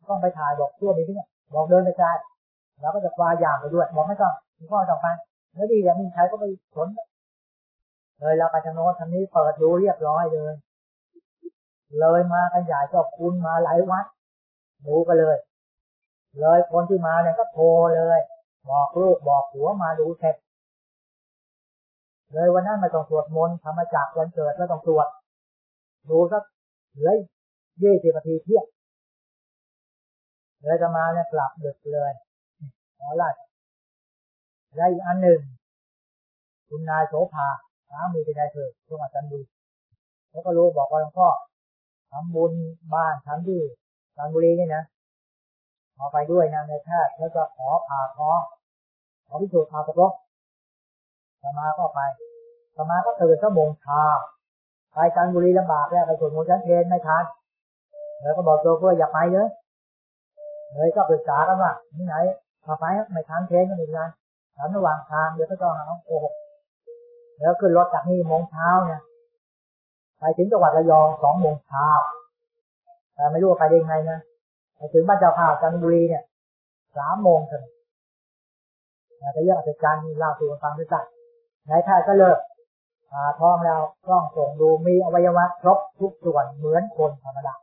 ต้องไปถ่ายบอกตัวมีที่เนี่ยบอกเดินไปจ่ายเราก็จะควาอย่างไปด้วยบอกไม่ต้องคุณพ่อต้องไปแล้วดีอย่างนี้ใครก็ไปสน เลยเราไปทางโน้นทางนี้เปิดดูเรียบร้อยเลย เลยมากันใหญ่ก็คุณมาหลายวัดดูกันเลย เลยคนที่มาเนี่ยก็โทรเลย บอกลูกบอกผัวมาดูเสร็จเลยวันนั้นมาต้องสวดมนต์ธรรมจักวันเกิดก็ต้องสวดดูสักเหลือยี่สิบนาทีเที่ยงเลยจะมาเนี่ยกลับดึกเลยขอไล่และอีกอันหนึ่ง คุณนายโสภา สามีเป็นนายเถิดช่วงอาจารย์ดูแล้วก็รู้บอกว่าหลวงพ่อทำบุญบ้านทำที่จันบุรีนี่นะขอไปด้วยนะในแพทย์แล้วก็ขอผ่าท้องขอพิสูจน์อาตกลงสมาก็ไปสมาก็ตื่นกโมงชาไปจันบุรีลำบากแล้วไปสวดมนต์ชั้นเพลไม่ทันแล้วก็บอกโจเพื่ออย่าไปเลยเลยก็ปรึกษากันว่าที่ไหนมาไปไม่ทันเพลก็ไม่เป็นไรถามระหว่างทางเดี๋ยวก็ต้องเอาโกหก แล้วขึ้นรถจากนี่โมงเช้าเนี่ยไปถึงจังหวัดระยองสองโมงเช้าแต่ไม่รู้ว่าไปได้ไงนะไปถึงบ้านเจ้าข่าวจันทบุรีเนี่ยสามโมงถึงแต่เรื่องอัศจรรย์เล่าสู่ฟังด้วยกันนายแพทย์ก็เลิกผ่าท้องแล้วกล้องส่งดูมีอวัยวะครบทุกส่วนเหมือนคนธรรมดา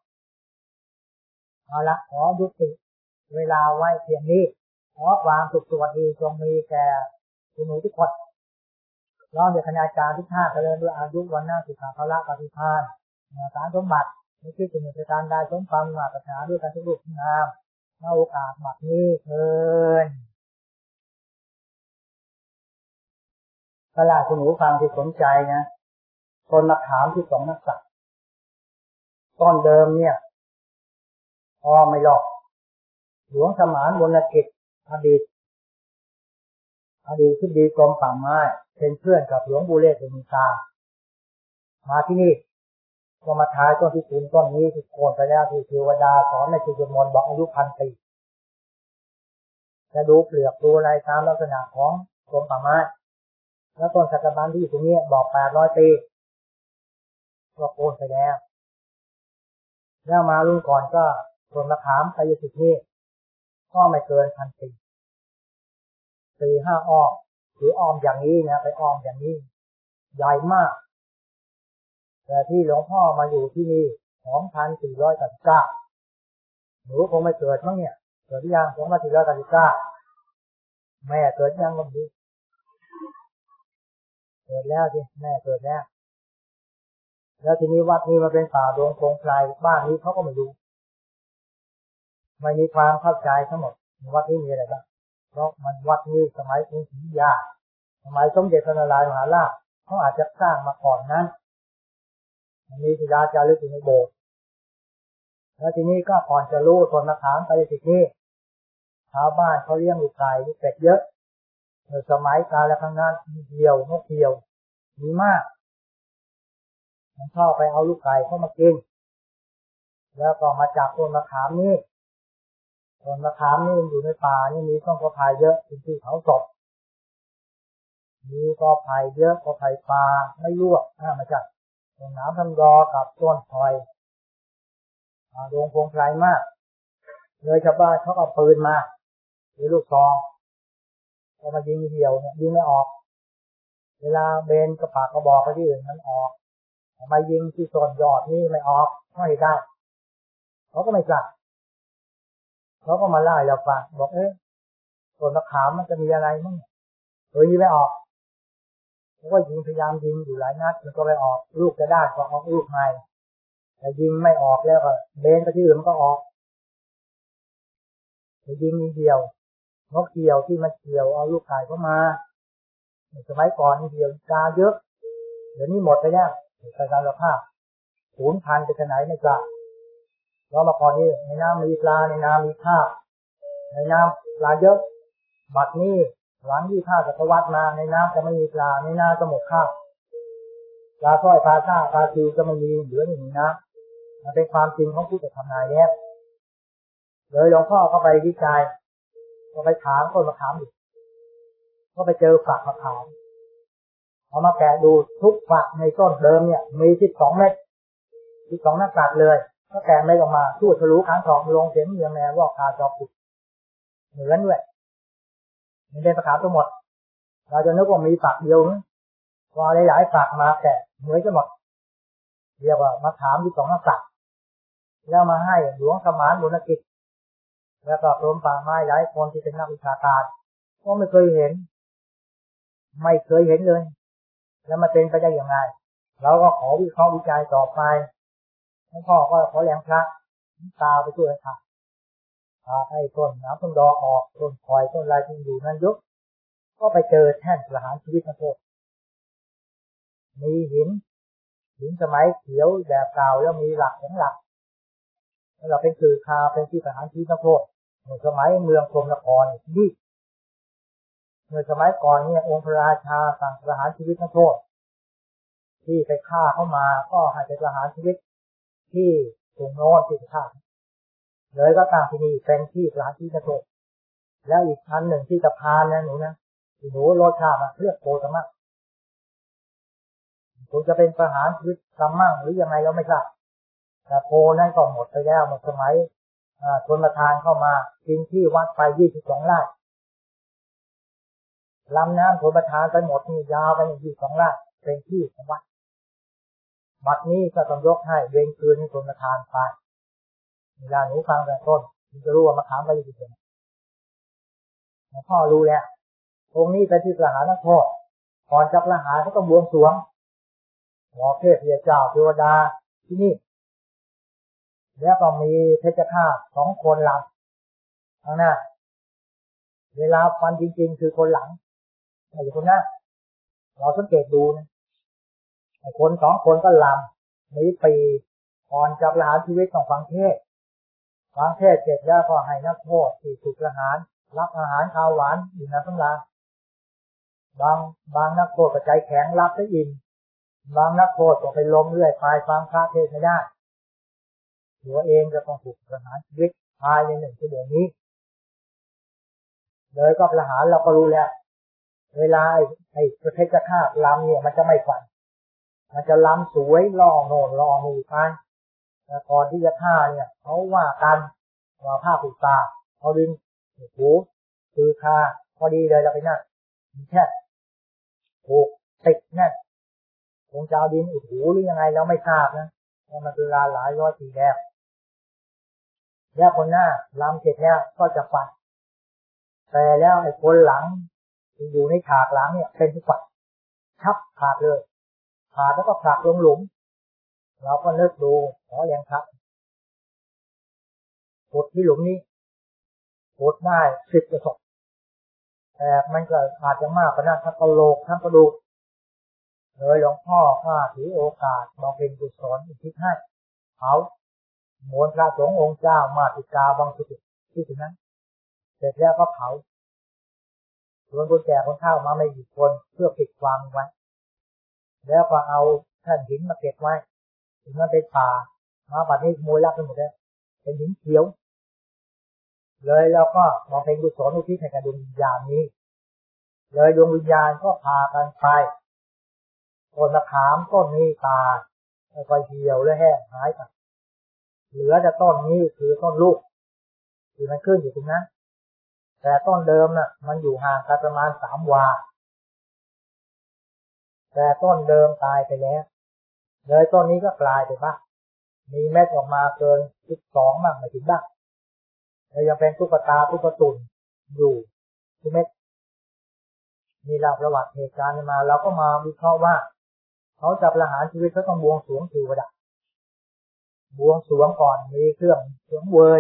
เอาละขอยุติเวลาไว้เพียงนี้ ขอความสุขสวัสดีจงมีแก่คุณหนูทุกคน ร้องเด็กคณาจารย์ทุกท่านเจริญด้วยอายุวันหน้าสุขาภละปฏิภาณสารสมบัติไม่คิดจะมีการได้สมความมาปัญหาด้วยการทุกรูปงามในโอกาสบัดนี้เชิญเวลาคุณหนูฟังที่สนใจนะคนมาถามที่สองนักสัตว์ต้นเดิมเนี่ยพอไม่หลอก หลวงสมานบนกิจอดีต อดีตที่ดีกรมป่าไม้ เป็นเพื่อนกับหลวงบูเล่เมุตา มาที่นี่ก็มาทายต้นที่คุณต้นนี้ที่โคนไปแล้วที่เทวดาสอนในจิตมนบอกอายุพันปีจะดูเปลือกดูอะไรตามลักษณะของกรมป่าไม้ แล้วต้นสักบันที่ตรงนี้บอกแปดร้อยปีก็โคนไปแล้วแล้วมารุ่นก่อนก็ส่วนมะขามไปยุตินี้ก็ไม่เกินพันปี สี่ห้าอ้อมหรืออ้อมอย่างนี้นะไปอ้อมอย่างนี้ ใหญ่มาก แต่ที่หลวงพ่อมาอยู่ที่นี่สองพันสี่ร้อยสิบเก้าหนูคงไม่เกิดมั้งเนี่ย เกิดยังสองพันสี่ร้อยสิบเก้าแม่เกิดยังก็ดีเกิดแล้วสิแม่เกิดแล้วแล้วทีนี้วัดนี้มาเป็นป่าดงโคงไพรบ้านนี้เขาก็ไม่รู้ไม่มีความเข้าใจทั้งหมดวัดนี้มีอะไรบ้าง เพราะมันวัดนี้สมัยกรุงศรียาสมัยสมเด็จพระนารายมหาราชเขาอาจจะสร้างมาก่อนนั้นมีศิลาจารึกอยู่ในโบสถ์แล้วทีนี้ก็ก่อนจะรู้ทนมาถามไปสินี้ชาวบ้านเขาเลี้ยงลูกไก่ลูกเป็ดเยอะในสมัยกาลครั้งนั้นมีเดียวนกเดียวมีมากมันชอบไปเอาลูกไก่เข้ามากิน แล้วก็มาจับต้นมะขามนี้ ต้นมะขามนี่อยู่ในป่านี่มีต้นกระพายเยอะเป็นที่เขาศพมีกอไผ่เยอะกอไผ่ปลาไม่ลวกนะมาจากต้นน้ำทำรอกับต้นพลอยดวงพงไพรมาก เลยชาวบ้านเขาเอาปืนมาหรือลูกซองพอมายิงเหี่ยวเนี่ยยิงไม่ออก เวลาเบนกระปากกระบอกไปที่อื่นมันออกมายิงที่ส่วนยอดนี่ไม่ออกไม่ได้เขาก็ไม่กล้า เขาก็มาไล่เราฟังบอกเอ๊ะส่วนมะขามมันจะมีอะไรมั้งเฮ้ยไม่ออกเขาก็ยิงพยายามยิงอยู่หลายนัดมันก็ไม่ออกลูกจะได้ก็ออกลูกใหม่แต่ยิงไม่ออกแล้วก็เบนไปที่อื่นมันก็ออกแต่ยิงมีเดียวนกเกี่ยวที่มันเกี่ยวเอาลูกไก่เข้ามาสมัยก่อนเกี่ยวกาเยอะเดี๋ยวนี้หมดไปแล้วกาการภาพศูนย์พันไปไหนไม่กล้า เรามาก่อนนี้ในน้ำมีปลาในน้ำมีข้าวในน้ำปลาเยอะ บัดนี้หลังที่ข้าศตวรรษมาในน้ำจะไม่มีปลาในน้ำจะหมดข้าวปลาสร้อยปลาซ่าปลาซิวจะไม่มีเหลืออยู่ในน้ำมันเป็นความจริงของผู้จะทำนายแย้เลยหลวงพ่อก็ไปวิจัยก็ไปถามคนมาถามอยู่ก็ไปเจอฝักมะขามเอามาแกะดูทุกฝักในต้นเดิมเนี่ย มีสิบสองเม็ดสิบสองหน้ากากเลย ก็แกะไม่ออกมาชูดทะลุค้างทองลงเสียงเรียงแนวว่าคาจอปุดเหมือนด้วยมันเป็นประกาทั้งหมด เราจะนึกว่ามีฝักเดียวนะพอหลายๆฝักมาแกะเหมือนจะหมดเรียกว่ามาถามที่สองหน้ากากแล้วมาให้หลวงสมานบุญกิจ แล้วก็กรมป่าไม้หลายคนที่เป็นนักวิชาการก็ไม่เคยเห็น ไม่เคยเห็นเลย แล้วมาเป็นไปได้อย่างไรเราก็ขอวิเคราะห์วิจัยต่อไป หลวงพ่อก็ขอแรงพระตาไปช่วยค่ะพาให้ต้นน้ำต้นดอออกต้นคอยต้นลายที่อยู่นั้นยุกก็ไปเจอแท่นประหารชีวิตนะพวกมีหินหินสมัยเขียวแบบเก่าแล้วมีหลักของหลักเราเป็นคือคาเป็นที่ประหารชีวิตนะพวกเมื่อสมัยเมืองพรมนครนี่เมื่อสมัยก่อนเนี่ยองค์พระราชาสั่งประหารชีวิตนะพวกที่ไปฆ่าเข้ามาก็ให้ไปประหารชีวิต ที่ตรงโน้นที่ฆ่าเลยก็ตั้งที่นี่เป็นที่ระหารชีวิตนะพวกแล้วอีกชั้นหนึ่งที่สะพานนะหนูนะหนูรถข้ามาเรียกโพธรรมะคงจะเป็นประหารชีวิตกำมั่งหรือยังไงเราไม่ทราบแต่โพนั่นก็หมดไปแล้วหมดสมัยชนประทานเข้ามากินที่วัดไปยี่สิบสองไร่ลำน้ำชนประทานไปหมดนี่ยาวไปยี่สิบสองไร่เป็นที่ของวัด บัดนี้ก็ต้องยกให้เวงคืนให้ชนประทานไปเวลาหนูฟังแต่ต้นคุณจะรู้ว่ามาถามไปอยี่สิบยังหลวงพ่อรู้แล้วตรงนี้เป็นที่ประหารนักโทษก่อนจะประหารเขาต้องบวงสรวงหมอเทพเจ้าเทวดาที่นี่ แล้วก็มีเพชฌฆาตสองคนหลังข้างหน้า เวลาฟันจริง ๆ คือคนหลังไม่ใช่คนหน้าเราสังเกตดูนะ คนสองคนก็ลำมีปีก่อนจะประหารชีวิตของฟังเทศฟังเทศเสร็จแล้วก็ให้นักโทษที่ถูกประหาร รับอาหารข้าวหวานอยู่ในสำราบางบางนักโทษก็ใจแข็งรับได้อิ่มบางนักโทษก็ไปล้มเรื่อยพายฟังพระเทศไม่ได้ตัวเองจะต้องถูกประหารชีวิตภายในหนึ่งชั่วโมงนี้ เลยก็ประหารเราก็รู้แล้ว เวลาไอ้ประเทศจะฆ่าลำเนี่ยมันจะไม่ฝัน มันจะล้ำสวยล่อโน่นล่อนี่ไปแต่ก่อนที่จะฆ่าเนี่ยเขาว่ากันว่าผ้าผูกตาเขาดินหูคือคาพอดีเลยเราไปนั่งแค่ผูกติดแน่คงจะเอาดินอุดหูหรือยังไงเราไม่ทราบนะเพราะมันเป็นเวลาหลายร้อยปีแล้วแล้วคนหน้าลำเสร็จแล้วก็จะปัดแต่แล้วไอ้คนหลังที่อยู่ในฉากหลังเนี่ยเป็นที่ปัดชับขาดเลย ขาดแล้วก็ผลักลงหลุม เราก็เลิกดูขอแรงครับกดที่หลุมนี้กดได้สิบกระสอบแต่มันก็อาจจะมากกว่านั้นทั้งกระโหลกทั้งกระดูกเลยหลวงพ่อข้าถือโอกาสมองเป็นกุศลอุทิศให้เขามวลพระสงฆ์องค์เจ้ามาติกาบางสุดที่ถึงนั้น เสร็จแล้วก็เผาส่วนคนแก่คนเฒ่ามาไม่กี่คนเพื่อปิดควางไว้ แล้วก็เอาแท่นหินมาเก็บไว้ถึงมันเป็นป่ามาบัดนี้มวยลักไปหมดเลยเป็นหินเขียว เลยเราก็มองเป็นกุศลอุทิศให้กับดวงวิญญาณนี้ เลยดวงวิญญาณก็พากันไปคนมะขามต้นนี้ตาค่อยเหี่ยวและแห้งหายไปเหลือแต่ต้นนี้คือต้นลูกที่มันขึ้นอยู่ตรงนั้นแต่ต้นเดิมน่ะ มันอยู่ห่างกันประมาณสามวา แต่ต้นเดิมตายไปแล้วเลยต้นนี้ก็กลายไปบ้างมีเม็ดออกมาเกินสิบสองบ้างไม่ถึงบ้างแล้วยังเป็นตุ๊กตาตุ๊กตุนอยู่ทุกเม็ดมีเล่าประวัติเหตุการณ์มาเราก็มาวิเคราะห์ว่า เขาจะประหารชีวิตเขาต้องบวงสรวงเทวดาบวงสรวงก่อนมีเครื่องเสียงเวย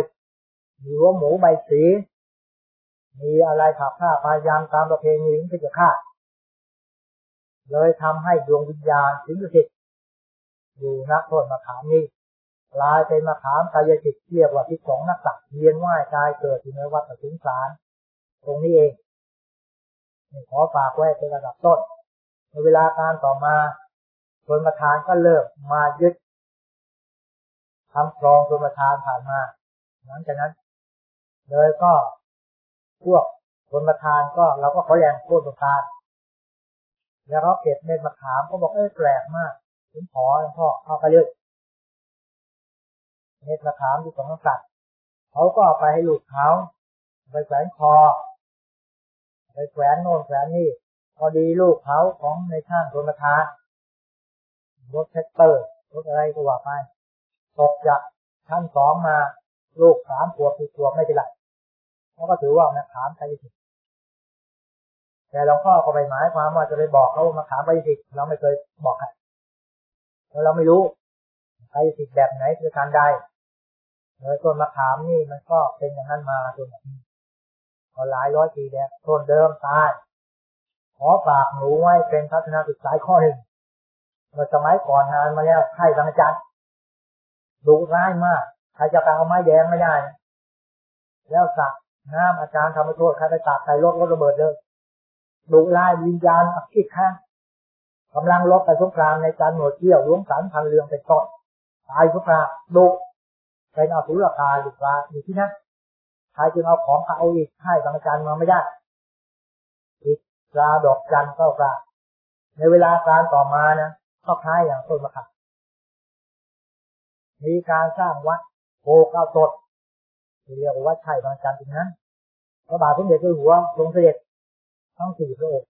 มีหัวหมูใบสี มีอะไรขับฆ่าพยายามตามประเพณีที่จะฆ่า เลยทำให้ดวงวิญญาณสิงสถิตอยู่นักโทษมาถามนี้กลายเป็นมะขามกายจิตเรียกว่าที่สองนักสักเวียนว่ายกายเกิดอยู่ในวัฏสงสาร ตรงนี้เองขอฝากไว้เป็นระดับต้น ในเวลาการต่อมาคนประธานก็เลิกมายึดทำครองคนประธานผ่านมา หลังจากนั้น เลยก็พวกคนประธานก็เราก็ขอแรงพวกประธาน แล้วเขาเก็บเม็ดมะขามก็บอกเออแปลกมากผมขอหลวงพ่อเอาไปเลยเม็ดมะขามที่สองสัตว์เขาก็เอาไปให้ลูกเขาไปแขวนคอ ไปแขวนโน่นแขวนนี่ พอดีลูกเขาของในช่างคนประธานรถแท็กเตอร์รถอะไรก็ว่าไปตกจากชั้นสองมา ลูกสามขวบสี่ขวบไม่เป็นไรเขาก็ถือว่ามาขามใครผิด แต่หลวงพ่อก็ไปหมายความว่าจะไปบอกเขาว่ามาขามไปผิดเราไม่เคยบอกใครเพราะเราไม่รู้ใครผิดแบบไหนคือการใดเลยต้นมะขามนี่มันก็เป็นอย่างนั้นมาจนนี้ก็หลายร้อยปีแล้วต้นเดิมตายขอฝากหนูไว้เป็นทัศนศึกษาข้อหนึ่งเมื่อสมัยก่อนนานมาแล้วไข่สังจันดุร้ายมากใครจะไปเอาไม้แดงไม่ได้ แล้วสักน้ำอาจารย์ทำโทษใครไปตักใส่รถรถระเบิดเลย ดุร้ายวิญญาณอักขิข้างกำลังลบไปสงครามในการหนวยเที่ยวล้วงสารพันเรืองเป็นต้นตายสงครามดุเป็นเอาสุรกาดุราอยู่ที่นั่นใครจึงเอาของเอาอีกให้สังจันมาไม่ได้อีกปลาดอกจันก็ปลาในเวลาการต่อมานะก็คล้ายอย่างต้นมะขามมีการสร้างวัดโพเก้าตดเรียกว่าวัดชัยบางจันทร์ตรงนั้นพระบาทสมเด็จเจ้าหัวทรงเสด็จ ทั้งสี่พระองค์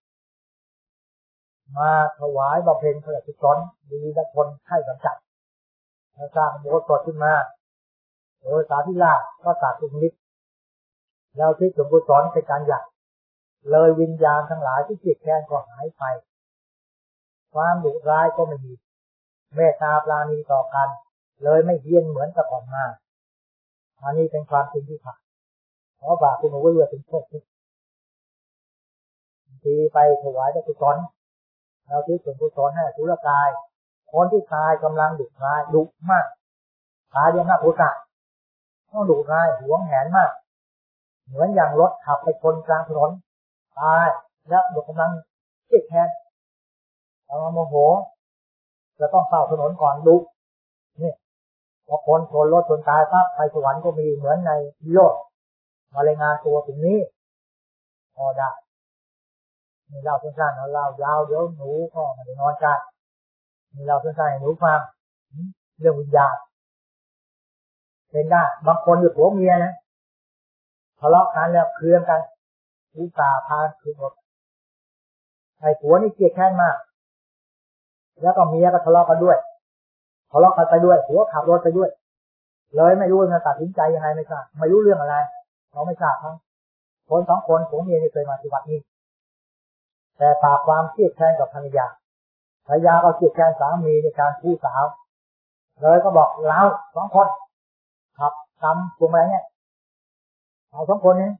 มาถวายบำเพ็ญพระราชกรดีละคนไข่กำจัดสร้างโบสถ์ขึ้นมา โดยสาธิราชก็ตัดสุนิดแล้วที่สมบูรณ์สอนเป็นการหยักเลยวิญญาณทั้งหลายที่จิตแค้นก็หายไป ความดุร้ายก็ไม่มีเมตตาปราณีต่อกัน เลยไม่เฮี้ยนเหมือนกับก่อนมาอันนี้เป็นความจริงที่ผ่านเพราะบาปคุณวิเวเป็นโชคทษ ทีไปถวายพระกุศลเราที่ส่วนกุศลให้สุรกาย คนที่ตายกำลังดุร้ายดุมากตายยังหน้าโอกาต้องดุร้ายหวงแหนมาก เหมือนอย่างรถขับไปชนกลางถนนตายแล้วดุกำลังเจ็บแค้นเอาโมโหจะต้องเฝ้าถนนก่อนดุนี่พอคนชนรถชนตายปั๊บไปสวรรค์ก็มีเหมือนในโลกมารายงานตัวตรงนี้พอได้ มีเราสั้นๆเราเล่ายาวเดี๋ยวหนูก็ไม่ได้นอนกันมีเราสั้นๆให้หนูฟังเรื่องวิญญาณเป็นได้บางคนอยู่ผัวเมียนะทะเลาะกันแล้วเคลื่อนกันอุตส่าห์พาคือหมดไอ้ผัวนี่เกลียดแค้นมาก แล้วก็เมียก็ทะเลาะกันด้วยทะเลาะกันไปด้วยผัวขับรถไปด้วย เลยไม่รู้จะตัดสินใจยังไงไม่ทราบไม่รู้เรื่องอะไร เราไม่ทราบทั้งคนสองคนผัวเมียนี่เคยมาที่วัดนี้ แต่ฝากความเครียดแค้นกับภรรยาภรรยาก็เครียดแค้นสามีในการพูดสาวเลยก็บอกเราสองคนขับทำพวงอะไรเนี่ยเราสองคนนี้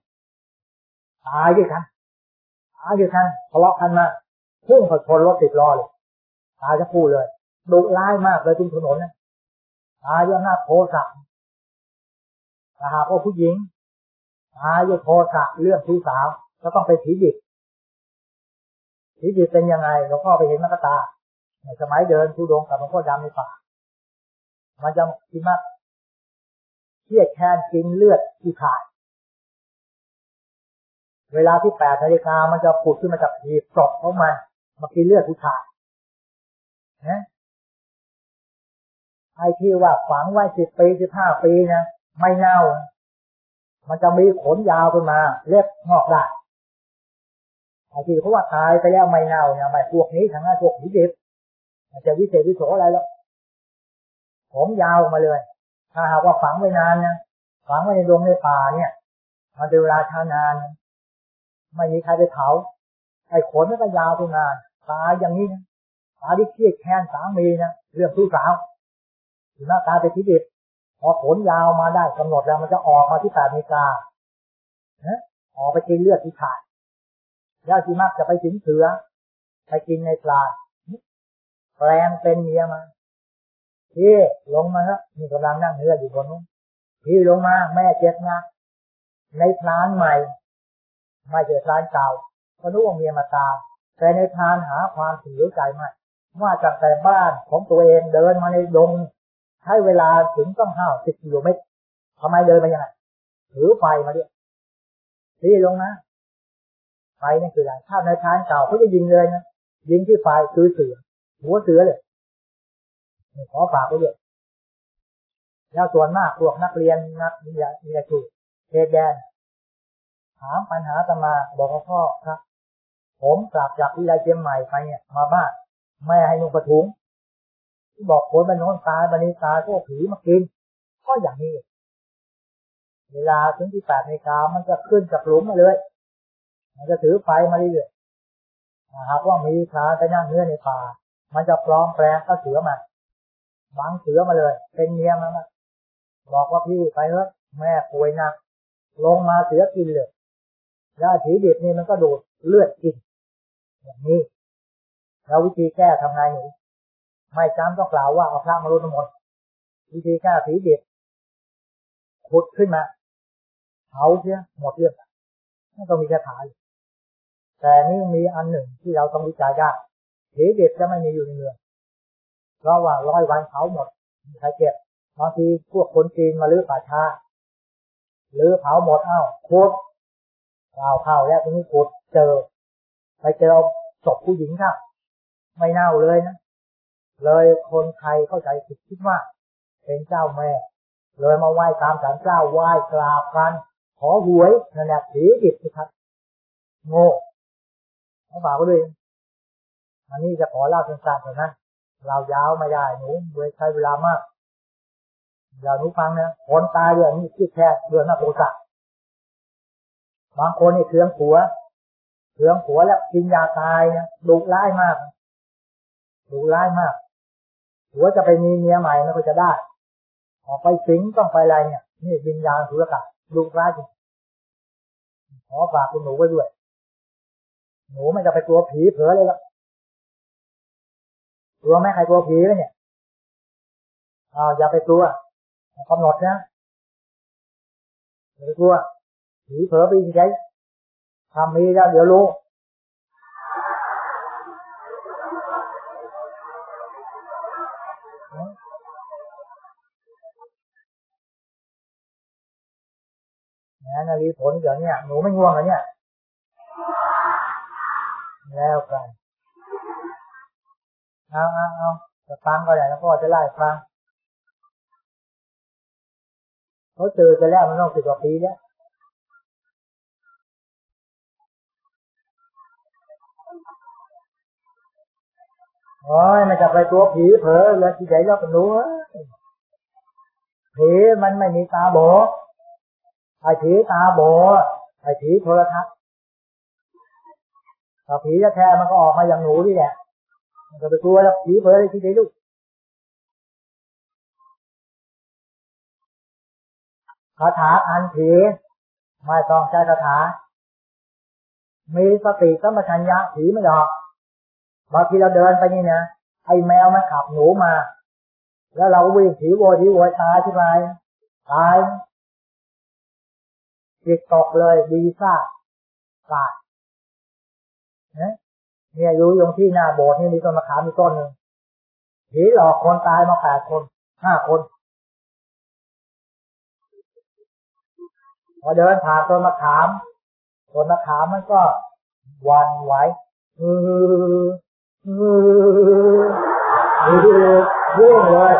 ตายด้วยกันตายด้วยกันทะเลาะกันมาพุ่งชนรถติดล้อเลยตายจะพูดเลยดุร้ายมากเลยทุกถนนนะตายด้วยหน้าโทสะถ้าหากว่าผู้หญิงตายด้วยโทสะเรื่องผู้สาวก็ต้องไปผีดิบ ผีดิบเป็นยังไงหลวงพ่อไปเห็นมรรคตาในสมัยเดินผู้ดงกับหลวงพ่อดำในป่า มันจะคิดมากเครียดแค้นกินเลือดที่ขาดเวลาที่แปดนาฬิกามันจะปุดขึ้นมาจากหีบศพของมันมากินเลือดผู้ชายนะไอ้ที่ว่าฝังไว้สิบปีสิบห้าปีนะไม่เน่า มันจะมีขนยาวขึ้นมา เล็บงอกได้ ไอ้ที่เขาว่าตายไปแล้วไม่เน่าเนี่ยไม่พวกนี้ทั้งนั้นพวกผีดิบมันจะวิเศษวิโสอะไรแล้วผมยาวมาเลย ถ้าหากว่าฝังไว้นานนะฝังไว้ในดงในป่าเนี่ยมันเป็นเวลาช้านาน ไม่มีใครไปเผาไอ้ขนมันก็ยาวขึ้นมาตายอย่างนี้นะตายที่เครียดแค้นสามีนะเรื่องผู้สาวหน้าตาเป็นที่ดิบพอผลยาวมาได้กำหนดแล้วมันจะออกมาที่แปดนาฬิกานะออกไปกินเลือดที่ขาด ยาที่มักจะไปถึงเสือ ไปกินในปลาแปลงเป็นเมียมาพี่ลงมาครับนี่กำลังนั่งเรืออยู่บนนู้นพี่ลงมา แม่เจ็บนะในพลานใหม่ไม่เจอพลานเก่าก็รู้ว่าเมียมาตามแต่ในทานหาความเสียใจมากว่าจากแต่บ้านของตัวเองเดินมาในดงใช้เวลาถึงต้องห้าสิบกิโลเมตรทำไมเดินมาอย่างไรถือไฟมาด้วยพี่ลงนะ ไฟนี่คืออะไรถ้าในทานเก่าเขาจะยิงเลยนะยิงที่ไฟคือเสือหัวเสือเลยขอฝากไปด้วยแล้วส่วนมากพวกนักเรียนนักวิทยาวิทยาชูเทศแดน ถามปัญหาตมาบอกพ่อครับ ผมกลับจากวิทยาเชียงใหม่ไปเนี่ยมาบ้านแม่ให้นุ่งประทุงบอกคนมันน้นตายบันนี้ตายพวกผีมากินก็อย่างนี้ เวลาถึงที่แปดในกามันจะขึ้นจากหลุมมาเลย มันจะถือไฟมาเรื่อยๆนะครับว่ามีพาไปนั่งเนื้อในป่า มันจะปลอมแปลงก็เสือมาบังเสือมาเลย เป็นเมียมันบอกว่าพี่ไปเถอะแม่ป่วยหนัก ลงมาเสือกินเลยแล้วถีดิบนี่มันก็ดูดเลือดกิน อย่างนี้ แล้ววิธีแก้ทำไงหนูไม่จำต้องกล่าวว่าเอาพระมารุนหมดวิธีแก้ถีดิบขุดขึ้นมาเผาเสียหมดเรื่อง นั่นก็มีแค่ถาแต่นี่มีอันหนึ่งที่เราต้องวิจัยได้ถีเดิบจะไม่มีอยู่ในเมืองเพราะว่าร้อยวันเผาหมดใครเก็บบางทีพวกคนจีนมาลื้อป่าช้าลื้อเผาหมดอ้าวขุดเอาเข้าแล้วทีนี้ขุดเจอ ไปเจอศพผู้หญิงครับไม่เน่าเลยนะ เลยคนไทยเข้าใจผิดคิดว่า เป็นเจ้าแม่ เลยมาไหว้ตามศาลเจ้าไหว้กราบกัน ขอหวยนั่นแหละผีดิบสิครับ โง่เขาบอกก็เลยอันนี้จะขอเล่าสั้นๆเท่นั้นเรายาวไม่ได้หนูเลยใช้เวลามากอย่าหนูฟังนะคนตายเรื่องนี้คิดแค่เรื่องหน้าโกสะบางคนนี่เคืองผัวเคืองผัวแล้วกินยาตายนะดุร้ายมากดุร้ายมากผัวจะไปมีเมียใหม่มันก็จะได้ ออกไปสิงต้องไปอะไรเนี่ย นี่วิญญาณสุรกะ ดุร้ายจริงขอฝากคุณหนูไว้ด้วย หนูไม่จะไปกลัวผีเผลอเลยละตัวแม่ใครกลัวผีแลยเนี่ยอ่าอย่าไปกลัวกำหนดนะอย่าไปกลัวผีเผลอไปยิงใจทำมีแล้วเดี๋ยวรู้ นะนาลีผลเดี๋ยวนี้หนูไม่ง่วงเหรอเนี่ยแล้วกันเอาเอาเอาจะฟังก็ได้แล้วก็จะไล่ฟังเขาเจอกันแล้วมันต้องสิบกว่าปีแล้วโอ้ยมันจะไปตัวผีเผลอแล้วที่ไหนเราก็รู้ผีมันไม่มีตาโบ ไอ้ผีตาโบไอ้ผีโทรทัศน์ถ้าผีจะแท้มันก็ออกมาอย่างหนูนี่แหละมันจะไปกลัวแล้วผีเผลอที่ไหนลูกคาถาอันผีไม่ต้องใช้คาถา มีสติสัมปชัญญะผีไม่หรอกบางทีเราเดินไปนี่นะไอ้แมวมันขับหนูมา แล้วเราวิ่งถีโวถีโวยตายที่ไรตาย จิตตกเลยดีซ่าตายเนี่ยอยู่ตรงที่หน้าโบสถ์นี่มีต้นมะขามมีต้นหนึ่งผีหลอกคนตายมาแปดคนห้าคนพอเดินผ่านต้นมะขามต้นมะขามมันก็วันไหวเออเออวิ่งเลย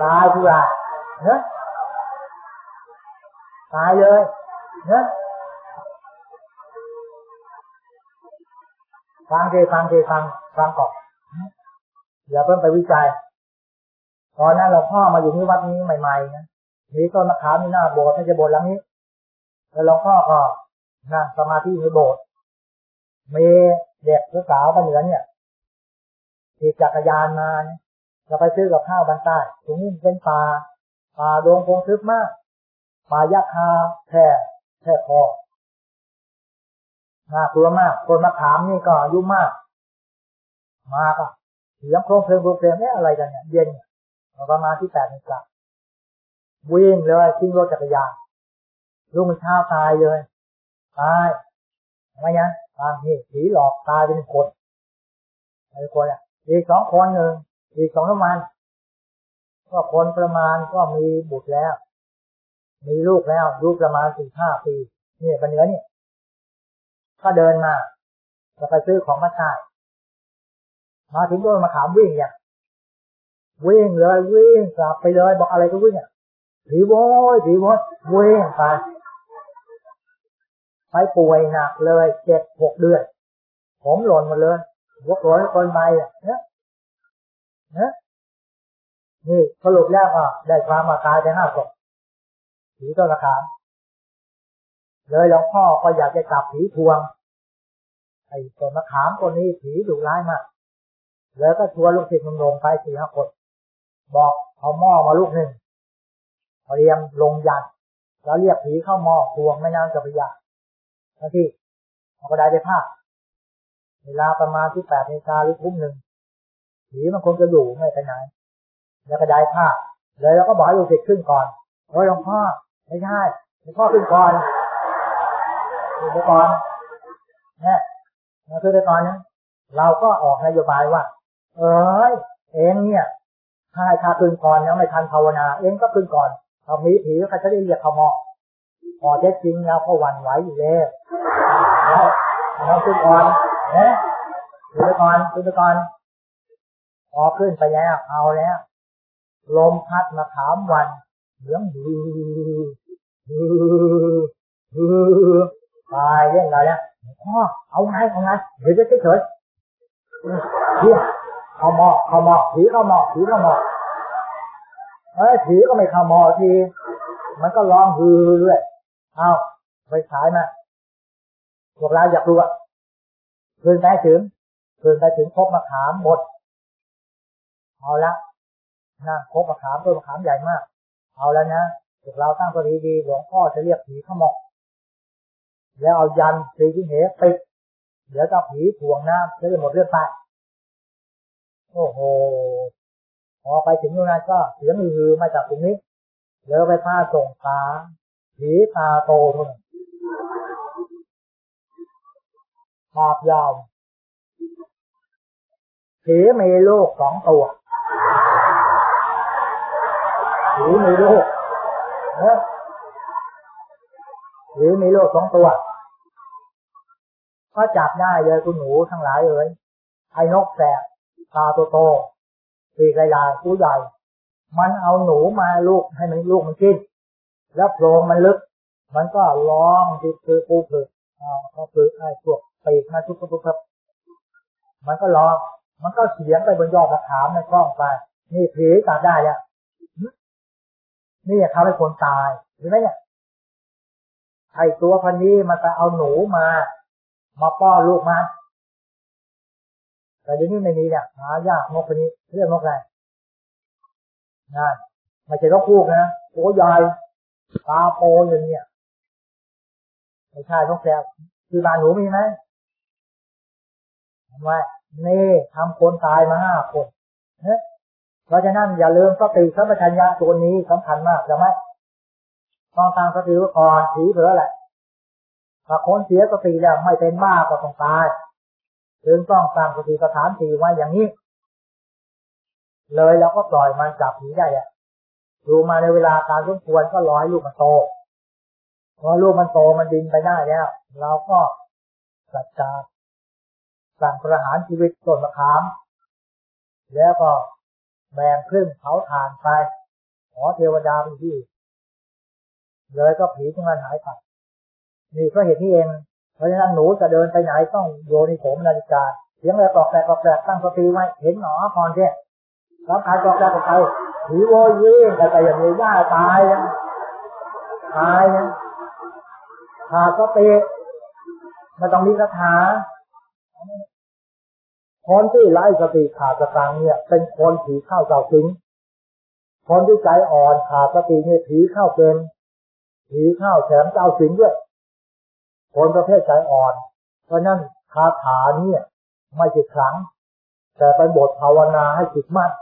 ตายทุกอย่างเนะตายเลยเนะฟังเทฟังเทฟังฟังก่อนอย่าเพิ่งไปวิจัยตอนนั้นเราพ่อมาอยู่ที่วัดนี้ใหม่ๆนะมีต้นมะขามมีหน้าโบสถ์ไม่ใช่โบสถ์หลังนี้แล้วหลวงพ่อก็นั่งสมาธิในโบสถ์มีเด็กสาวบ้านเหนือเนี่ยขี่จักรยานมาเนี่ยเราไปซื้อกับข้าวบ้านใต้ตรงนี้เป็นป่าป่าดงพงทึบมากป่ายักษ์คาแค่ แค่คอน่ากลัวมาก คนมาถามนี่ก็อายุมาก มาก็เสียงโครงเพลงโครงเพลงนี่อะไรกันเนี่ยเย็นประมาณที่แปดนิกาวิ่งเลยทิ้งรถจักรยานลูกมันเช้าตายเลยตายทำไมยังตายนี่ผีหลอกตายเป็นคนเป็นคนอะอีกสองคนหนึ่งอีกสองน้ำมัน ก็คนประมาณก็มีบุตรแล้ว มีลูกแล้วลูกประมาณสี่ห้าปีเนี่ยปัญญาเนี่ย ก็เดินมาจะไปซื้อของมาขาย มาถึงก็มาขามวิ่งเนี่ยวิ่งเลยวิ่งกลับไปเลยบอกอะไรก็วิ่งอะผีโว้ยผีโว้ยวิ่งไปไปป่วยหนักเลยเจ็ดหกเดือน ผมหล่นหมาเลยยกร้อยคนไปเนี่ยเนี่ยนี่สรุปแล้วก็ได้ความมาตายไปห้าศพ ผีต้นมะขาเลยหลวงพ่อก็อยากจะจับผีทวง ไอ้ต้นมะขามคนนี้ผีดุร้ายมากแล้วก็ชวนลูกศิษย์ลงไปสี่ห้าคน บอกเอาหม้อมาลูกหนึ่งเรียมลงยันแล้วเรียกผีเข้าหม้อทวงไม่นานจะพยาทันทีเอากระดาษไปผ้าเวลาประมาณที่แปดนาฬิกาหรือทุ่มหนึ่งผีมันคงจะอยู่ไม่ไปไหนแล้วก็ได้ผ้าเลยแล้วก็บอกให้ลูกศิษย์ขึ้นก่อนโอ้ยหลวงพ่อ ไม่ใช่หลวงพ่อขึ้นก่อนขึ้นไปก่อนนี่ยขึ้นไปก่อนนะเราก็ออกนโยบายว่า เอ้ยเองเนี่ยถ้าให้ข้าขึ้นก่อนยังไม่ทันภาวนา เองก็ขึ้นก่อนพอมีผีก็จะได้เรียกเขาหมอพอเท็จจริงแล้วก็หวั่นไหวอยู่แล้วเราขึ้นก่อนนะขึ้นไปก่อนขึ้นไปก่อนพอขึ้นไปแล้วเอาแล้วลมพัดมาถามวัน เหลืองฮือฮือฮือตายเรื่องอะไรเนี่ยพ่อเอาไงเอาไงเดี๋ยวจะเฉยเฉยเฮียเขาหมอกเขาหมอกผีเขาหมอกผีเขาหมอกเอ้ยผีก็ไม่เข้าหมอทีมันก็ร้องฮือเรื่อยเอาไปฉายมาพวกเราอยากรู้อะคืนไปถึงคืนไปถึงพบมะขามหมดเอาละนะพบมะขามต้นมะขามใหญ่มาก เอาแล้วนะพวกเราตั้งตัวดีๆหลวงพ่อจะเรียกผีเข้ามอกแล้วเอายันตีที่เหปิดเดี๋ยวจะผีถ่วงน้ำจะได้หมดเรื่องไปโอ้โหพอไปถึงนู่นก็เสียงฮือมาจากตรงนี้แล้วไปพาส่งตาผีตาโตทุนปากยาวผีมีลูกสองตัว ผีมีลูกเนะผีมีลูกสองตัวก็จับได้เลยคุณหนูทั้งหลายเลยไอ้นกแสบตาโตโตปีกใหญ่ๆผู้ใหญ่ มันเอาหนูมาลูกให้มันลูกมันกินแล้วโพรงมันลึก มันก็ร้องติดคือปูผึกอ่าก็ผึกไอ้พวกปีกมาทุกทุกครับมันก็ร้อง มันก็เสียงไปบนยอดมะขามในกล้องไป นี่ผีตัดได้แล้ว นี่ทำให้คนตายเห็นไหมเนี่ยไอตัวพันนี้มันจะเอาหนูมา มาป้อนลูกมาแต่เดี๋ยวนี้ไม่มีเนี่ยหายากนกคนนี้เรียกนกอะไรนั่นไม่ใช่นกคู่นะโอ้ใหญ่ตาโปอย่างเนี้ยไม่ใช่นกแก้วที่บ้านหนูมีไหมทำไมนี่ทำคนตายมาห้าคนเนี่ย เพราะฉะนั้นอย่าลืมสติสัมปชัญญะตัวนี้สำคัญมากใช่ไหมต้องตั้งสติไว้ก่อนผีเผือแหละถ้าคนเสียสติแล้วไม่เป็นบ้าก็ต้องตายถึงต้องสร้างสติปัฏฐานสีไว้อย่างนี้ เลยเราก็ปล่อยมันจับผีได้แหละดูมาในเวลาการสมควรก็ร้อยลูกมันโตพอลูกมันโตมันดินไปได้แล้วเราก็จัดการสั่งประหารชีวิตต้นมะขาม แล้วก็ แบ่งครึ่งเผาถ่านไป ขอเทวดาเป็นที่เลยก็ผีที่มันหายไปนี่ก็เห็นที่เองเพราะฉะนั้นหนูจะเดินไปไหนต้องโยนิผมนาฬิกาเสียงอะไรกอกแกกอกแกตั้งสติไว้เห็นหนอพรเจ้แล้วขายกอกแกกไปผีโวยี่แต่แต่อย่างนี้ย่าตายนะตายนะขาดสติไม่ต้องมีคาถา คนที่ไร้สติขาดสตังเนี่ย เป็นคนผีเข้าเจ้าสิงคนที่ใจอ่อนขาดสติเนี่ยผีเข้าเป็นผีเข้าแถมเจ้าสิงด้วย คนประเภทใจอ่อน เพราะนั้นคาถาเนี่ยไม่จิตครั้ง แต่เป็นบทภาวนาให้จิตมั่น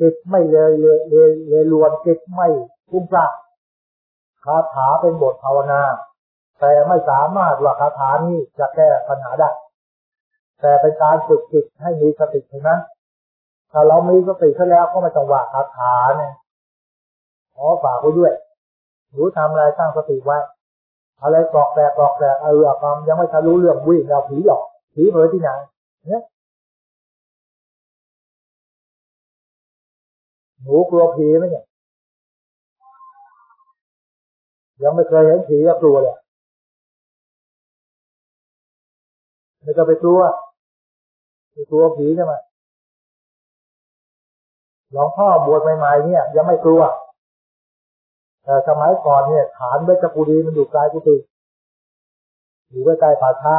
จิตไม่เลยเลยเลยเลยรวนจิตไม่คุ้มซ่าคาถาเป็นบทภาวนา แต่ไม่สามารถว่าคาถานี้จะแก้ปัญหาได้ แต่เป็นการฝึกจิตให้มีสติเท่านั้นถ้าเรามีสติเขาแล้วก็ม่ต้องว่าคาถาเนี่ยขอฝากไว้ด้วยรู้ทำอะไรสร้างสติไว้อะไรกรอกแตกกรอกแตกเออความยังไม่ทันรู้เรื่องวิ่งเราผีหลอกผีเผยที่ไหนเนี่ยหนูกลัวผีไหมเนี่ยยังไม่เคยเห็นผีก็กลัวเลยไม่ต้องไปกลัว ไปกลัวผีใช่ไหมหลวงพ่อบวชใหม่ๆเนี่ย ยังไม่กลัวแต่สมัยก่อนเนี่ยฐานเวชกุฎีมันอยู่ไกลกุฏิอยู่ใกล้ป่าชา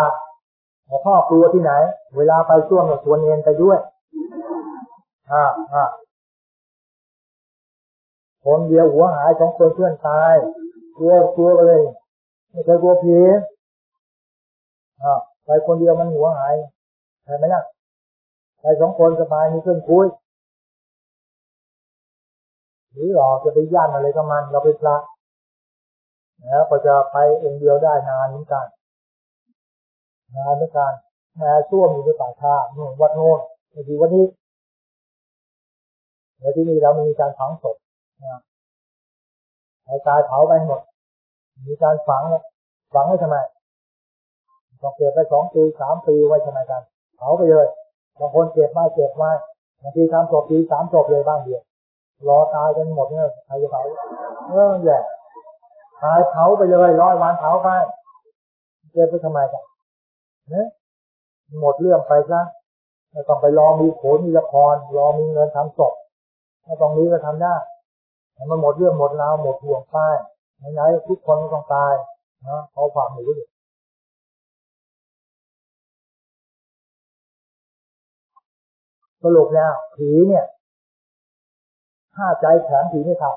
หลวงพ่อกลัวที่ไหน เวลาไปช่วงชวนเอนไปด้วยอ่าอ่าคนเดียวหัวหายสองคนเพื่อนตายกลัวกลัวเลยไม่เคยกลัวผีอ่าไปคนเดียวมันหัวหายใช่ไหมล่ะ ไปสองคนสบายมีเพื่อนคุยหรือหลอจะไปย่านอะไรกับมันเราไปพระนะก็จะไปองค์เดียวได้นานเหมือนกันนานเหมือนกันแม่ช่วมอยู่ในป่าชาโน่นวัดโน่นบางทีวันนี้ในที่นี้เรามีการฝังศพนะเอาตายเผาไปหมด มีการฝังฝังไว้ทำไมต้องเก็บไปสองปีสามปีไว้ทำไมกัน เผาไปเลย บางคนเก็บมากเก็บมาบางทีทำศพปีสามศพเลยบ้างเดียวรอตายกันหมดเนี่ยใครจะเผาเออแย่ตายเผาไปเลยร้อยวันเผาไปเก็บไปทำไมกันเนี่ยหมดเรื่องไปซะไม่ต้องไปรอมีโขนมีละครรอมีเงินทำศพถ้าตรงนี้ก็ทำได้มันหมดเรื่องหมดราวหมดห่วงป้ายไหนๆทุกคนก็ต้องตายนะเขาฝากหนู สรุปแล้วผีเนี่ยถ้าใจแข็งผีไม่ขับ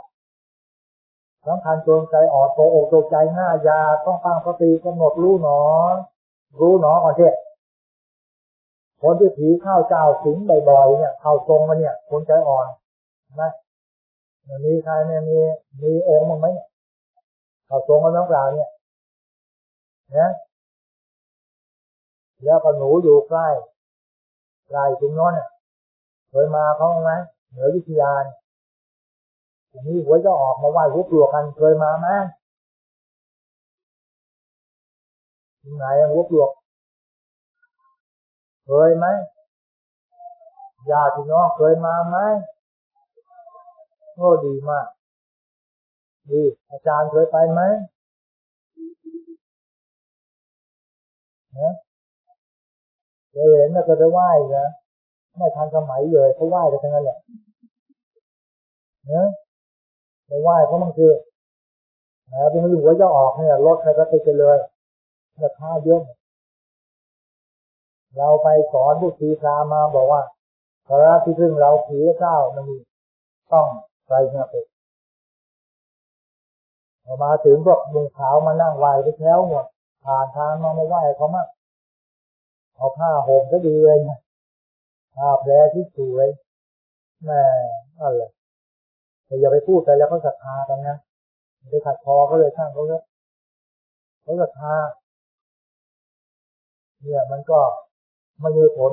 สำคัญจงใจอ่อนโตอกโตใจหน้ายาต้องตั้งสติกำหนดรู้หนอ รู้หนอก่อนเถอะคนที่ผีเข้าเจ้าสิงบ่อยๆเนี่ย เข้าทรงมาเนี่ย คนใจอ่อนนะมีใครเนี่ยมีมีองค์มั้งไหมเข้าทรงกันน้องเราเนี่ยนะแล้วก็หนูอยู่ใกล้ใกล้ถึงน้อนเนี่ย เคยมาเขาไหมเหนือวิทยาทีนี้หัวจะออกมาไหว้หัวปลวกกันเคยมาไหมที่ไหนหัวปลวกเคยไหมญาติน้องเคยมาไหมโอ้ดีมากดีอาจารย์เคยไปไหมนะเคยเห็นนะเคยไปไหว้นะ ไม่ทันสมัยเลยเขาไหว้กันทั้งนั้นแหละเนะไปไหว้เขาบางทีนะเป็นหัวจะออกเนี่ยรถใครก็ติดไปเลยราคาเยอะเราไปสอนผู้ทีพรามาบอกว่าพระที่พึ่งเราผีเจ้ามันมีต้องใส่เงินไปมาถึงพวกมุงขาวมานั่งไหวไปแถวหมดผ่านทางมาไม่ไหวเขามากเอาผ้าห่มก็ดีเลยนะ ผ้าแผลที่สวยแม่อะไรแต่อย่าไปพูดไปแล้วเขาศรัทธากันนะไปขัดคอเขาเลยช่างเขาเลยเขาศรัทธาเนี่ยมันก็ไม่มีผล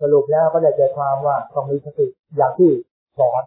สรุปแล้วก็ได้ใจความว่าต้องมีสติอย่างที่สอน